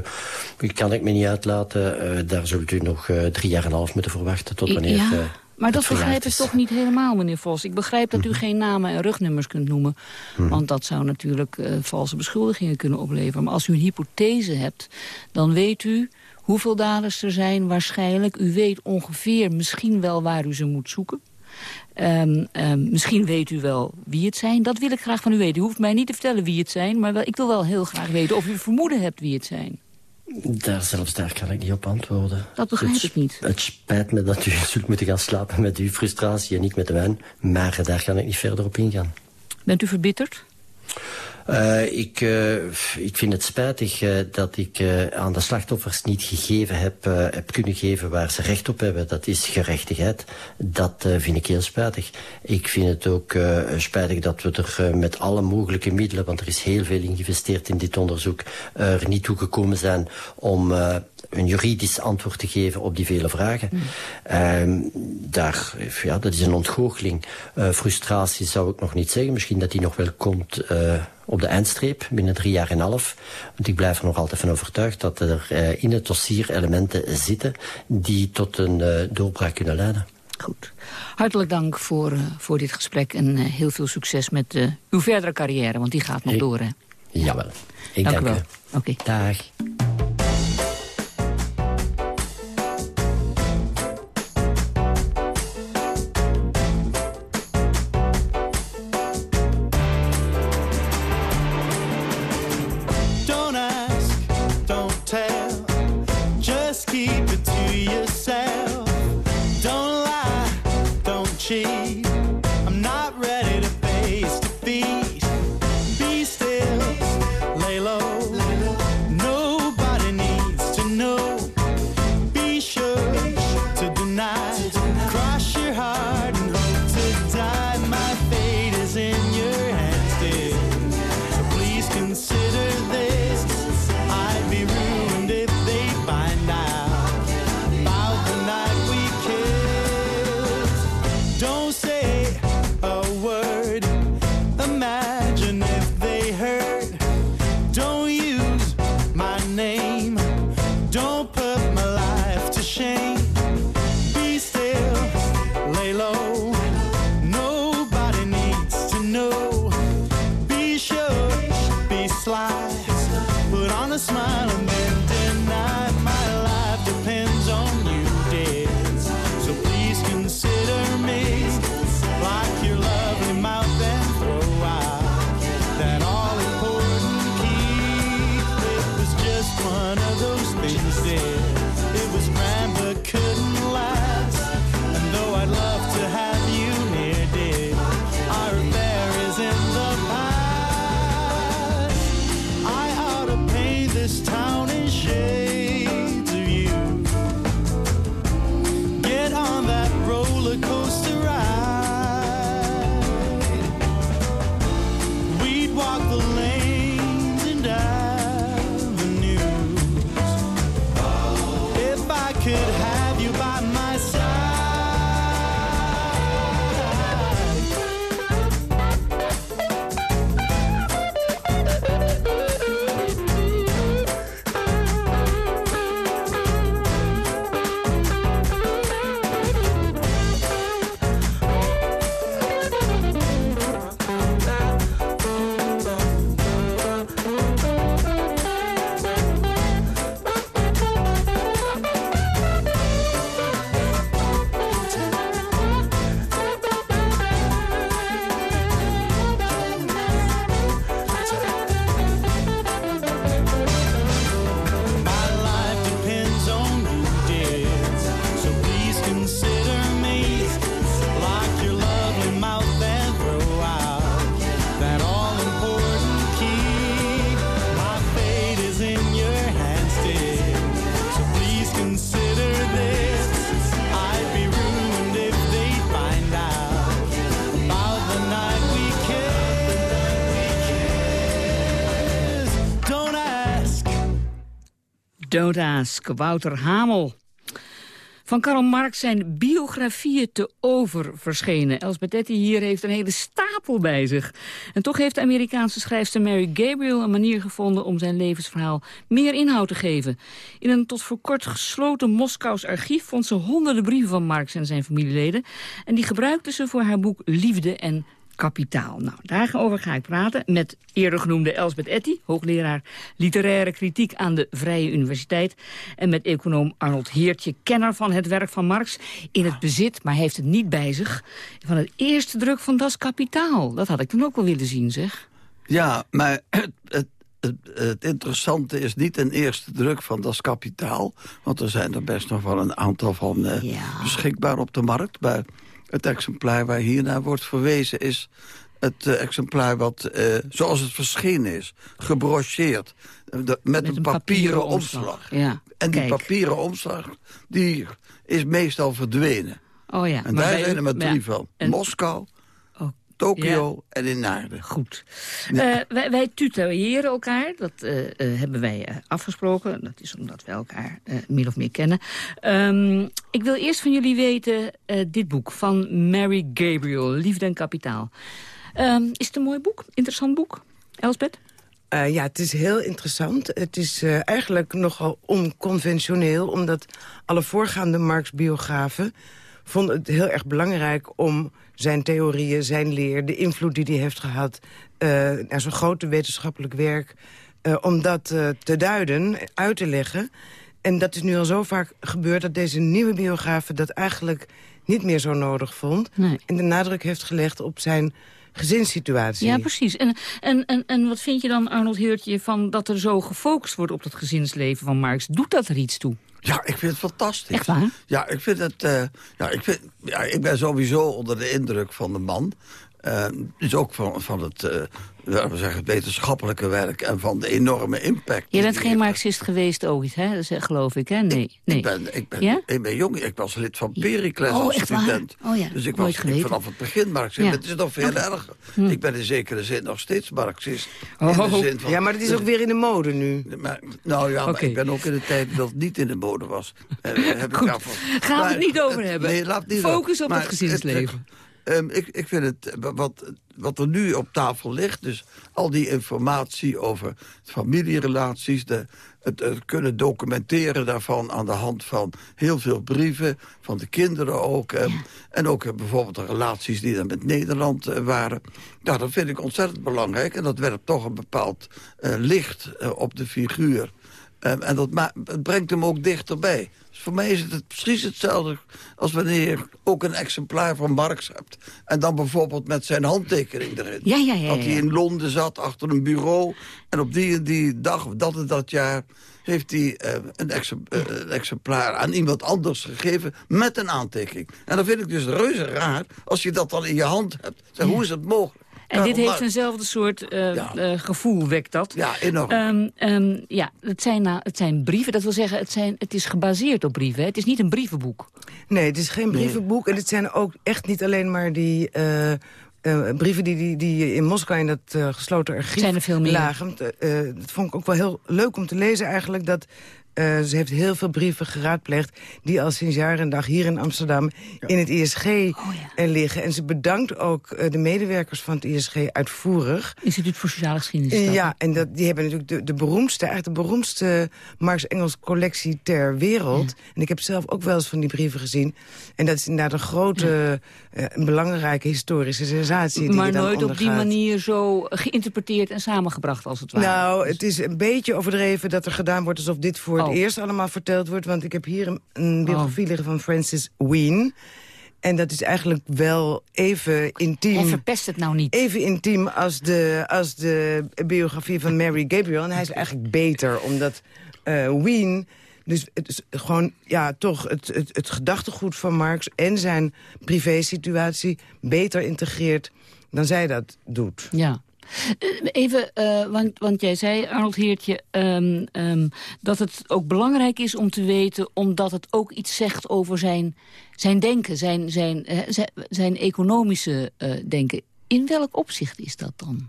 kan ik me niet uitlaten. daar zult u nog drie jaar en een half moeten verwachten tot wanneer... Ja. Maar dat begrijp ik toch niet helemaal, meneer Vos. Ik begrijp dat u mhm. geen namen en rugnummers kunt noemen. Mhm. Want dat zou natuurlijk uh, valse beschuldigingen kunnen opleveren. Maar als u een hypothese hebt, dan weet u hoeveel daders er zijn waarschijnlijk. U weet ongeveer misschien wel waar u ze moet zoeken. Um, um, misschien weet u wel wie het zijn. Dat wil ik graag van u weten. U hoeft mij niet te vertellen wie het zijn. Maar wel, ik wil wel heel graag weten of u vermoeden hebt wie het zijn. Daar, zelfs daar kan ik niet op antwoorden. Dat begrijp het, ik niet. Het spijt me dat u *laughs* zult moeten gaan slapen met uw frustratie en niet met de wijn. Maar daar kan ik niet verder op ingaan. Bent u verbitterd? Uh, ik, uh, ik vind het spijtig uh, dat ik aan de slachtoffers niet gegeven heb, heb kunnen geven waar ze recht op hebben. Dat is gerechtigheid. Dat vind ik heel spijtig. Ik vind het ook spijtig dat we er met alle mogelijke middelen, want er is heel veel geïnvesteerd in dit onderzoek, er niet toe gekomen zijn om een juridisch antwoord te geven op die vele vragen. Mm. daar, ja, dat is een ontgoocheling. Uh, frustratie zou ik nog niet zeggen. Misschien dat die nog wel komt uh, op de eindstreep, binnen drie jaar en een half. Want ik blijf er nog altijd van overtuigd dat er uh, in het dossier elementen zitten... die tot een doorbraak kunnen leiden. Goed. Hartelijk dank voor, uh, voor dit gesprek en heel veel succes met uw verdere carrière, want die gaat nog door, hè? Jawel. Ik dank, dank u wel. Oké. Okay. Dag. Don't Ask, Wouter Hamel. Van Karl Marx zijn biografieën te over verschenen. Elsbeth hier heeft een hele stapel bij zich. En toch heeft de Amerikaanse schrijfster Mary Gabriel een manier gevonden... om zijn levensverhaal meer inhoud te geven. In een tot voor kort gesloten Moskous archief... vond ze honderden brieven van Marx en zijn familieleden. En die gebruikte ze voor haar boek Liefde en kapitaal. Nou, daarover ga ik praten met eerder genoemde Elsbeth Etty... hoogleraar literaire kritiek aan de Vrije Universiteit... en met econoom Arnold Heertje, kenner van het werk van Marx... in het bezit, maar heeft het niet bij zich... van het eerste druk van Das Kapitaal. Dat had ik toen ook wel willen zien, zeg. Ja, maar *clears throat* het, het het, het, interessante is niet een eerste druk van Das Kapitaal. Want er zijn er best nog wel een aantal van uh, beschikbaar op de markt. Maar het exemplaar waar hiernaar wordt verwezen is het uh, exemplaar wat, uh, zoals het verschenen is, gebrocheerd. met, met, een, papieren, omslag. Ja, en die papieren omslag die is meestal verdwenen. Oh ja. En daar zijn er maar drie van. Moskou, Tokio en in Naarden. Goed. Ja. wij, wij tutoyeren elkaar, dat hebben wij afgesproken. Dat is omdat we elkaar min of meer kennen. Um, ik wil eerst van jullie weten dit boek van Mary Gabriel, Liefde en Kapitaal. Um, is het een mooi boek? Interessant boek? Elsbeth? Uh, ja, het is heel interessant. Het is uh, eigenlijk nogal onconventioneel... omdat alle voorgaande Marx-biografen vonden het heel erg belangrijk... om zijn theorieën, zijn leer, de invloed die hij heeft gehad... Uh, naar zo'n grote wetenschappelijk werk... om dat te duiden, uit te leggen. En dat is nu al zo vaak gebeurd... dat deze nieuwe biografen dat eigenlijk niet meer zo nodig vond. Nee. En de nadruk heeft gelegd op zijn gezinssituatie. Ja, precies. En, en, en, en wat vind je dan, Arnold Heertje, van dat er zo gefocust wordt op het gezinsleven van Marx? Doet dat er iets toe? Ja, ik vind het fantastisch. Echt waar? Ja, ik vind het. Uh, ja, ik, vind, ja, ik ben sowieso onder de indruk van de man. Uh, dus ook van, van het, uh, we zeggen, het wetenschappelijke werk en van de enorme impact. Je bent geen marxist geweest ooit, hè? Dat geloof ik, hè? Nee. Ik, nee. ik, ben, ik, ben, ja? ik ben jong, ik was lid van Pericles oh, als student. Oh, ja. Dus ik was ik, vanaf het begin marxist. Ja. Het is nog veel okay. erger. Hm. Ik ben in zekere zin nog steeds marxist. Oh, in de zin van, ja, maar het is ook weer in de mode nu. Maar, nou ja, okay. maar ik ben ook in de tijd dat het niet in de mode was. heb Goed. Ik Gaan we het niet over hebben. Nee, laat niet Focus op het gezinsleven. Um, ik, ik vind het, wat, wat er nu op tafel ligt... dus al die informatie over familierelaties... De, het, het, kunnen documenteren daarvan aan de hand van heel veel brieven... van de kinderen ook. Um, ja. En ook uh, bijvoorbeeld de relaties die dan met Nederland uh, waren. Nou, dat vind ik ontzettend belangrijk. En dat werpt toch een bepaald uh, licht op de figuur. Um, en dat het brengt hem ook dichterbij. Voor mij is het precies hetzelfde als wanneer je ook een exemplaar van Marx hebt. En dan bijvoorbeeld met zijn handtekening erin. Ja, ja, ja, dat hij in Londen zat achter een bureau. En op die en die dag, of dat en dat jaar heeft hij uh, een, exemplaar, uh, een, exemplaar aan iemand anders gegeven met een aantekening. En dan vind ik dus reuze raar als je dat dan in je hand hebt. Zeg. Hoe is het mogelijk? En dit heeft eenzelfde soort uh, ja. uh, gevoel, wekt dat. Ja, enorm. Um, um, ja, het zijn, nou, het zijn brieven, dat wil zeggen, het, zijn, het is gebaseerd op brieven. Hè? Het is niet een brievenboek. Nee, het is geen brievenboek. Nee. En het zijn ook echt niet alleen maar die... Uh, uh, brieven die, die, die in Moskou in dat uh, gesloten archief zijn er veel meer. lagen. Uh, dat vond ik ook wel heel leuk om te lezen eigenlijk... dat uh, ze heeft heel veel brieven geraadpleegd... die al sinds jaar en dag hier in Amsterdam ja. in het ISG oh, ja. liggen. En ze bedankt ook uh, de medewerkers van het ISG uitvoerig. Instituut voor Sociale Geschiedenis. Uh, ja, en dat, die hebben natuurlijk de, de beroemdste... eigenlijk de beroemdste Marx-Engels collectie ter wereld. Ja. En ik heb zelf ook wel eens van die brieven gezien. En dat is inderdaad een grote, een belangrijke historische sensatie. Die maar nooit ondergaat. op die manier zo geïnterpreteerd en samengebracht als het ware. Nou, het is een beetje overdreven dat er gedaan wordt alsof dit voor... Het eerst allemaal verteld wordt. Want ik heb hier een, een biografie liggen van Francis Wien. En dat is eigenlijk wel even intiem... Hij verpest het nou niet. Even intiem als de, als de biografie van Mary Gabriel. En hij is eigenlijk beter, omdat uh, Wien... Dus het is gewoon, ja, toch het, het, het gedachtegoed van Marx... en zijn privésituatie beter integreert dan zij dat doet. Ja. Even, uh, want, want jij zei, Arnold Heertje, um, um, dat het ook belangrijk is om te weten... omdat het ook iets zegt over zijn, zijn denken, zijn, zijn, uh, zijn, zijn, economische uh, denken. In welk opzicht is dat dan?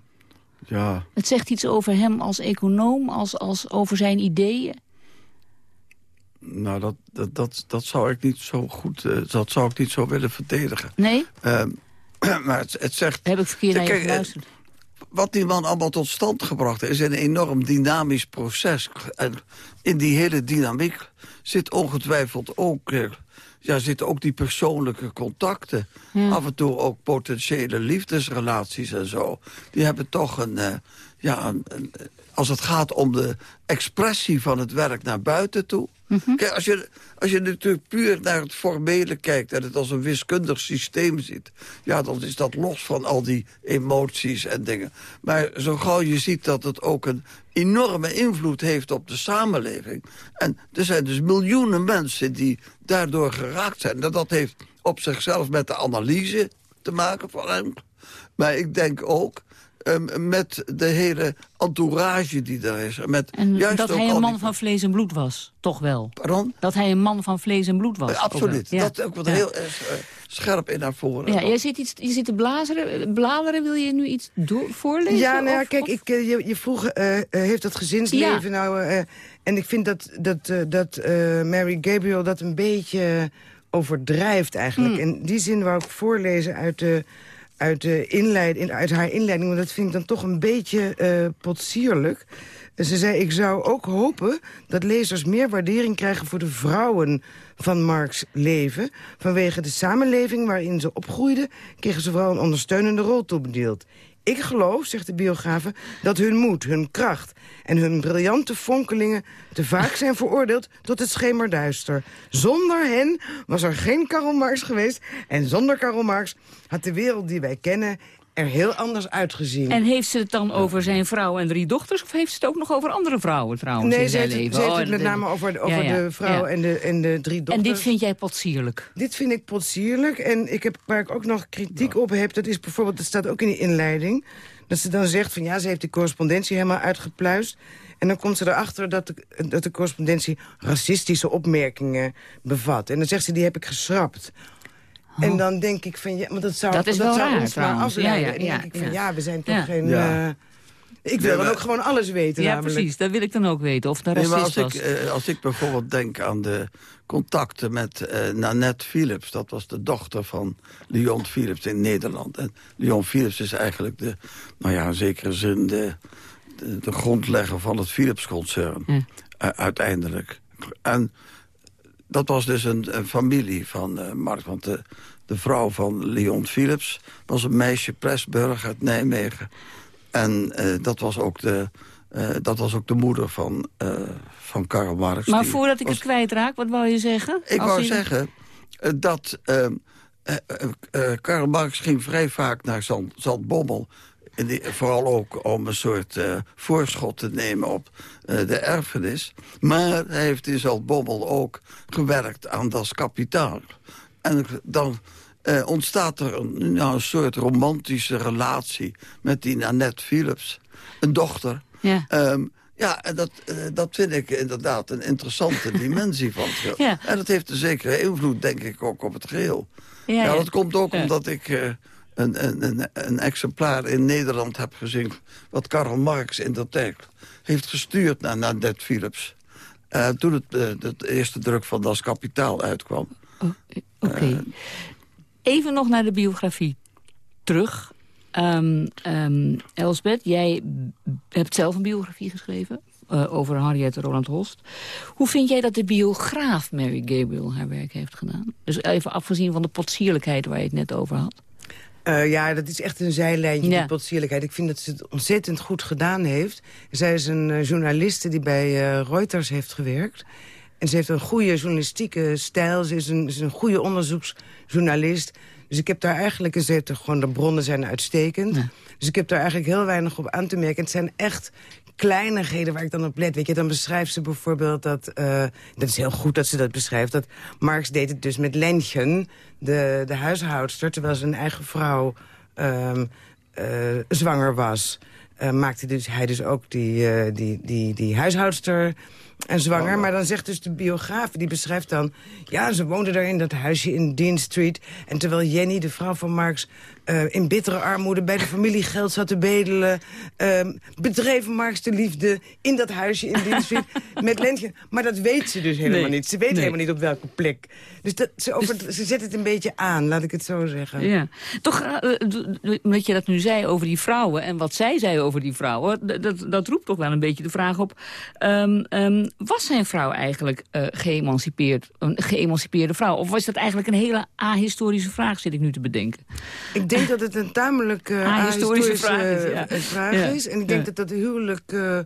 Ja. Het zegt iets over hem als econoom, als, als over zijn ideeën? Nou, dat, dat, dat, dat zou ik niet zo goed, dat zou ik niet zo willen verdedigen. Nee? *clears throat* maar het, het zegt... Heb ik verkeerd naar je geluisterd? Wat die man allemaal tot stand gebracht heeft... is een enorm dynamisch proces. En in die hele dynamiek zit ongetwijfeld ook... Ja, zitten ook die persoonlijke contacten. Ja. Af en toe ook potentiële liefdesrelaties en zo. Die hebben toch een... Uh, ja, een, als het gaat om de expressie van het werk naar buiten toe... Mm -hmm. Kijk, als je, als je natuurlijk puur naar het formele kijkt... en het als een wiskundig systeem ziet... ja, dan is dat los van al die emoties en dingen. Maar zo gauw je ziet dat het ook een enorme invloed heeft op de samenleving... en er zijn dus miljoenen mensen die daardoor geraakt zijn... dat, dat heeft op zichzelf met de analyse te maken van hem. Maar ik denk ook ehm, met de hele entourage die er is. Met En juist dat ook hij een die- man van vlees en bloed was, toch wel? Pardon? Dat hij een man van vlees en bloed was. Eh, absoluut. ook wel. Ja. Dat ook wat Ja. heel eh, scherp in naar voren. Ja, jij zit, iets, je zit te blazeren, bladeren. Wil je nu iets voorlezen? Ja, nou ja, Of- kijk, of- ik, eh, je, je vroeg, eh, eh, heeft dat gezinsleven Ja. nou... eh, en ik vind dat, dat, eh, dat eh, Mary Gabriel dat een beetje overdrijft eigenlijk. Hmm. In die zin wou ik voorlezen uit, de, uit, de inleiding, uit haar inleiding... want dat vind ik dan toch een beetje eh potsierlijk... Ze zei, ik zou ook hopen dat lezers meer waardering krijgen voor de vrouwen van Marx leven. Vanwege de samenleving waarin ze opgroeiden, kregen ze vooral een ondersteunende rol toebedeeld. Ik geloof, zegt de biografe, dat hun moed, hun kracht en hun briljante fonkelingen te vaak zijn veroordeeld tot het schemerduister. Zonder hen was er geen Karl Marx geweest en zonder Karl Marx had de wereld die wij kennen er heel anders uitgezien. En heeft ze het dan over zijn vrouw en drie dochters... of heeft ze het ook nog over andere vrouwen trouwens Nee, in ze zijn heeft, het- leven? ze heeft Oh, het met name over, de- over Ja, ja, de vrouw ja. en, de, en de drie En dochters. dit vind jij potsierlijk? Dit vind ik potsierlijk. En ik heb, waar ik ook nog kritiek op heb... dat is bijvoorbeeld, dat staat ook in de inleiding... dat ze dan zegt van ja, ze heeft de correspondentie helemaal uitgepluist... En dan komt ze erachter dat de, dat de correspondentie racistische opmerkingen bevat. En dan zegt ze, die heb ik geschrapt. En dan denk ik van, ja, maar dat zou, Oh. Dat is wel zou raar, ons maar afleiden. Ja, ja, en dan ja, denk ik van, ja. ja, we zijn toch Ja. geen... Ja. eh, ik wil dan ook gewoon alles weten Ja, namelijk. precies. Dat wil ik dan ook weten, of dat Nee, maar als was. ik, eh, als ik bijvoorbeeld denk aan de contacten met eh, Nanette Philips... dat was de dochter van Leon Philips in Nederland. En Leon Philips is eigenlijk de, nou ja, in zekere zin... de, de, de grondlegger van het Philips-concern, uiteindelijk. En dat was dus een, een familie van eh Marx. Want de, de vrouw van Leon Philips was een meisje Presburg uit Nijmegen. En eh, dat, was ook de, eh, dat was ook de moeder van, eh, van Karl Marx. Maar voordat ik was- het kwijtraak, wat wou je zeggen? Ik wou je- zeggen dat Karl Marx ging vrij vaak naar Zand, Zandbommel. Die- vooral ook om een soort voorschot te nemen op de erfenis. Maar hij heeft in Zandbommel ook gewerkt aan Das Kapitaal. En dan eh, ontstaat er een, nou, een soort romantische relatie met die Nanette Philips. Een dochter. Ja. Ehm, ja, en dat, eh, dat vind ik inderdaad een interessante *laughs* dimensie van het. Ja. En dat heeft een zekere invloed, denk ik, ook op het geheel. Ja, Ja, ja. dat komt ook omdat ik eh, een, een, een, een exemplaar in Nederland heb gezien... wat Karl Marx in dat tijd heeft gestuurd naar Nanette Philips. Toen het, de eerste druk van Das Kapitaal uitkwam. Oké. Even nog naar de biografie terug. Ehm, Elsbeth, jij hebt zelf een biografie geschreven... eh, over Harriet Roland Holst. Hoe vind jij dat de biograaf Mary Gabriel haar werk heeft gedaan? Dus even afgezien van de potsierlijkheid waar je het net over had. Eh, ja, dat is echt een zijlijntje, Ja. die potsierlijkheid. Ik vind dat ze het ontzettend goed gedaan heeft. Zij is een eh, journaliste die bij Reuters heeft gewerkt. En ze heeft een goede journalistieke stijl. Ze is een, ze is een goede onderzoeksjournalist. Dus ik heb daar eigenlijk... En ze heeft er gewoon, de bronnen zijn uitstekend. Dus ik heb daar eigenlijk heel weinig op aan te merken. Het zijn echt kleinigheden waar ik dan op let. Weet je, dan beschrijft ze bijvoorbeeld dat... eh, dat is heel goed dat ze dat beschrijft. Dat Marx deed het dus met Lentjen, de, de huishoudster... terwijl zijn eigen vrouw ehm, eh, zwanger was. eh, maakte dus, hij dus ook die, die, die, die huishoudster en zwanger. Maar dan zegt dus de biograaf, die beschrijft dan... ja, ze woonde daar in dat huisje in Dean Street. En terwijl Jenny, de vrouw van Marx... eh, in bittere armoede bij de familie geld zat te bedelen... ehm, bedreef Marx de liefde in dat huisje in Dean *laughs* Street met Lentje. Maar dat weet ze dus helemaal Nee, niet. Ze weet nee. helemaal niet op welke plek. Dus dat, ze, over, ze zet het een beetje aan, laat ik het zo zeggen. Ja. Toch, eh, d- d- omdat je dat nu zei over die vrouwen... en wat zij zei over die vrouwen... dat, dat roept toch wel een beetje de vraag op... ehm, ehm, was zijn vrouw eigenlijk eh, geëmancipeerd, een geëmancipeerde vrouw? Of was dat eigenlijk een hele ahistorische vraag, zit ik nu te bedenken? Ik denk dat het een tamelijk Ahistorische ahistorische vraag is, ja. eh, vraag is. En ik denk dat dat huwelijk, eh,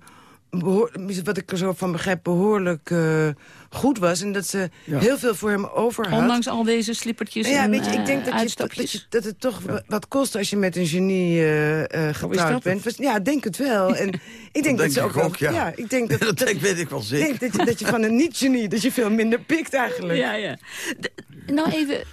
wat ik er zo van begrijp, behoorlijk eh, goed was. En dat ze Ja. heel veel voor hem over had. Ondanks al deze slippertjes ja, en weet je, ik denk eh, dat, je, dat, je, dat het toch wa- wat kost als je met een genie eh, eh, dat getrouwd het? bent. Ja, ik denk het wel. En *laughs* ik denk dat, denk ze ik ook, wel- ook, ja. ik denk *laughs* dat, Dat denk- weet ik wel zeker. denk dat, je, dat je van een niet-genie, dat je veel minder pikt eigenlijk. Ja, ja. Nou even,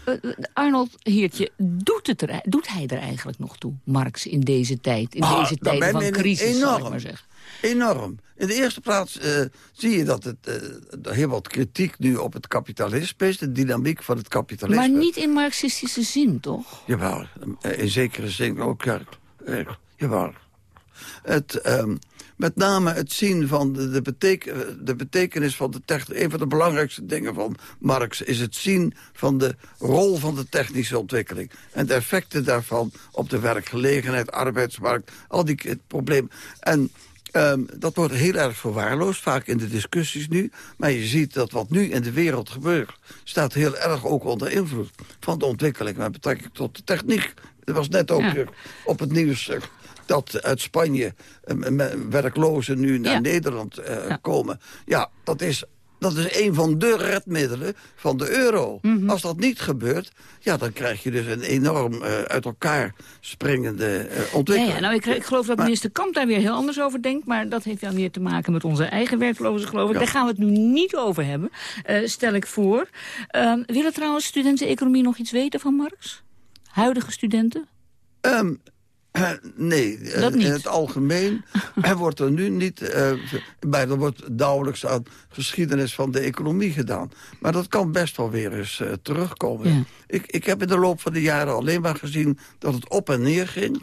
Arnold Heertje, doet, het er, doet hij er eigenlijk nog toe, Marx, in deze tijd? In Ah, deze tijd van crisis, zal ik enorm. maar zeggen. Enorm. In de eerste plaats eh, zie je dat het eh, heel wat kritiek nu op het kapitalisme is. De dynamiek van het kapitalisme. Maar niet in marxistische zin, toch? Jawel, eh, in zekere zin ook. Ja, jawel. Het, ehm, met name het zien van de, de, beteken- de betekenis van de techniek. Een van de belangrijkste dingen van Marx is het zien van de rol van de technische ontwikkeling. En de effecten daarvan op de werkgelegenheid, arbeidsmarkt, al die problemen. En ehm, dat wordt heel erg verwaarloosd, vaak in de discussies nu. Maar je ziet dat wat nu in de wereld gebeurt... staat heel erg ook onder invloed van de ontwikkeling... met betrekking tot de techniek. Er was net ook Ja. op het nieuws eh, dat uit Spanje eh, werklozen nu naar Ja. Nederland eh, komen. Ja, dat is, dat is een van de redmiddelen van de euro. Mhm. Als dat niet gebeurt, ja, dan krijg je dus een enorm eh, uit elkaar springende eh, ontwikkeling. ja, nou, ik, ik geloof dat minister Kamp daar weer heel anders over denkt... maar dat heeft dan weer te maken met onze eigen werklozen, geloof ik. Daar gaan we het nu niet over hebben, eh, stel ik voor. Ehm, willen trouwens studenten economie nog iets weten van Marx? Huidige studenten? Ehm, eh, nee, eh, Dat niet. in het algemeen *laughs* er wordt er nu niet... eh, bij, er wordt nauwelijks aan geschiedenis van de economie gedaan. Maar dat kan best wel weer eens eh, terugkomen. Ja. Ik, ik heb in de loop van de jaren alleen maar gezien dat het op en neer ging.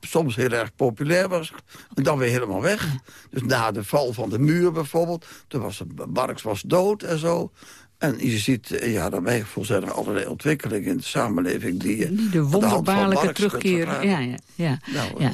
Soms heel erg populair was, en dan weer helemaal weg. Dus na de val van de muur bijvoorbeeld, toen was het, Marx was dood en zo. En je ziet, eh, ja, daarbij zijn er allerlei ontwikkelingen in de samenleving... die je Die de wonderbaarlijke terugkeer. Ja, ja, ja. Nou, ja.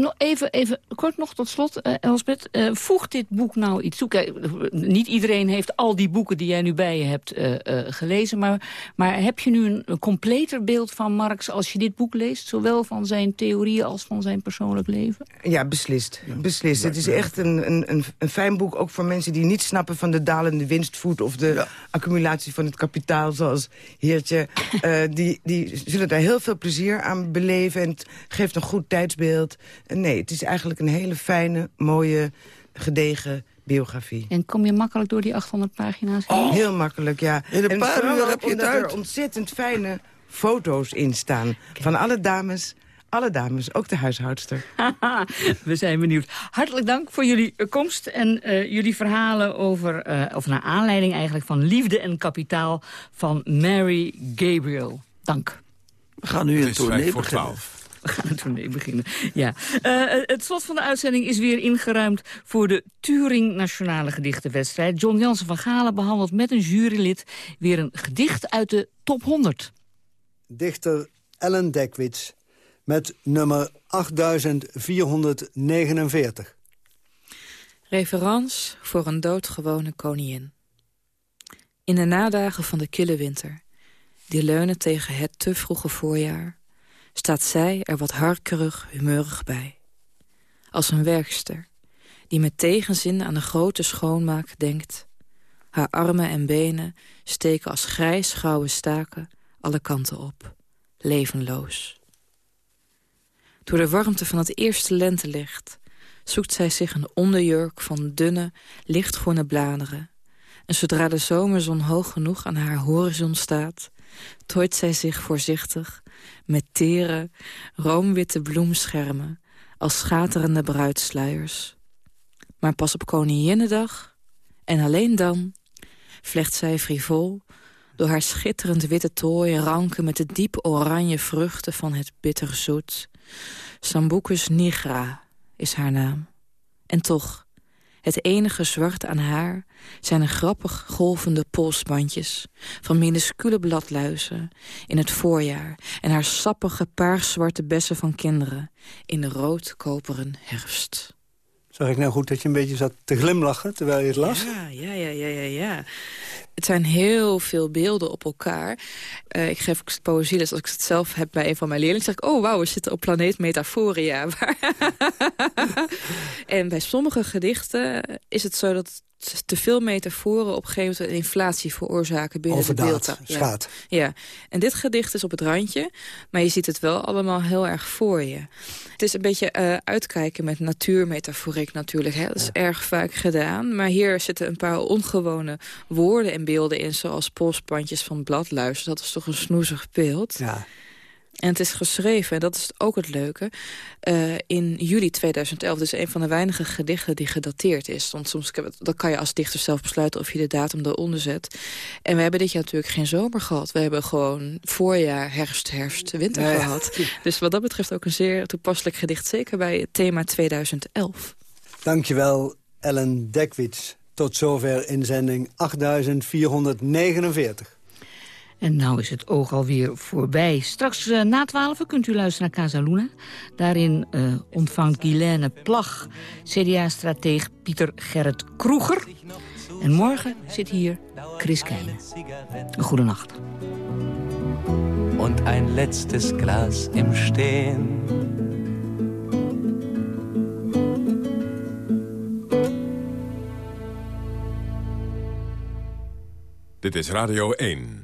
Nog even, even kort nog tot slot, eh, Elsbeth. eh, voegt dit boek nou iets toe? Kijk, niet iedereen heeft al die boeken die jij nu bij je hebt eh, eh, gelezen. Maar, maar heb je nu een, een completer beeld van Marx als je dit boek leest? Zowel van zijn theorieën als van zijn persoonlijk leven? Ja, beslist. beslist. Het is echt een, een, een, een fijn boek, ook voor mensen die niet snappen... van de dalende winstvoet of de accumulatie van het kapitaal, zoals Heertje. Eh, die, die zullen daar heel veel plezier aan beleven en het geeft een goed tijdsbeeld. Nee, het is eigenlijk een hele fijne, mooie, gedegen biografie. En kom je makkelijk door die 800 pagina's heen? Heel makkelijk, ja. In een en paar uur heb je het uit. er ontzettend fijne foto's in staan. Van alle dames, alle dames, ook de huishoudster. *laughs* We zijn benieuwd. Hartelijk dank voor jullie eh, komst en eh, jullie verhalen over, eh, of naar aanleiding eigenlijk van Liefde en Kapitaal van Mary Gabriel. Dank. We gaan nu een tournee beginnen. *laughs* We gaan het tournee beginnen. Ja. Eh, het slot van de uitzending is weer ingeruimd voor de Turing Nationale Gedichtenwedstrijd. John Jansen van Galen behandelt met een jurylid weer een gedicht uit de top 100. dichter Ellen Dekwits met nummer 8449. Reference voor een doodgewone koningin. In de nadagen van de kille winter, die leunen tegen het te vroege voorjaar, staat zij er wat harkerig, humeurig bij. Als een werkster, die met tegenzin aan de grote schoonmaak denkt. Haar armen en benen steken als grijs-grauwe staken alle kanten op, levenloos. Door de warmte van het eerste lentelicht zoekt zij zich een onderjurk van dunne, lichtgroene bladeren. En zodra de zomerzon hoog genoeg aan haar horizon staat... tooit zij zich voorzichtig met tere, roomwitte bloemschermen... als schaterende bruidsluiers. Maar pas op Koninginnedag, en alleen dan... vlecht zij frivol door haar schitterend witte tooi ranken met de diep oranje vruchten van het bitterzoet. Sambucus nigra is haar naam. En toch, het enige zwart aan haar zijn een grappig golvende polsbandjes... van minuscule bladluizen in het voorjaar... en haar sappige paarszwarte bessen van kinderen in de rood-koperen herfst. Zag ik nou goed dat je een beetje zat te glimlachen terwijl je het las? Ja, ja, ja, ja, ja. Het zijn heel veel beelden op elkaar. Eh, ik geef ook poëzieles. Als ik het zelf heb bij een van mijn leerlingen... zeg ik, oh wauw, we zitten op planeet Metaforia. *laughs* en bij sommige gedichten is het zo dat te veel metaforen op een gegeven moment een inflatie veroorzaken binnen Overdaad, de beeldtaal. Ja. Ja, en dit gedicht is op het randje, maar je ziet het wel allemaal heel erg voor je. Het is een beetje uh, uitkijken met natuurmetaforiek natuurlijk. Hè? Dat is erg vaak gedaan, maar hier zitten een paar ongewone woorden en beelden in... zoals polsbandjes van bladluis. Dat is toch een snoezig beeld. Ja. En het is geschreven, en dat is ook het leuke, uh, in juli 2011. Dus een van de weinige gedichten die gedateerd is. Want soms dan kan je als dichter zelf besluiten of je de datum eronder zet. En we hebben dit jaar natuurlijk geen zomer gehad. We hebben gewoon voorjaar, herfst, herfst, winter ja, ja. gehad. Dus wat dat betreft ook een zeer toepasselijk gedicht. Zeker bij het thema 2011. Dankjewel, Ellen Dekwits. Tot zover inzending 8449. En nou is het oog alweer voorbij. Straks uh, na twaalf kunt u luisteren naar Casaluna. Daarin uh, ontvangt Guilaine Plag, CDA-strateeg Pieter Gerrit Kroeger. En morgen zit hier Chris Keijne. Een goede nacht. Und ein letztes Glas im Stehen. Dit is Radio 1.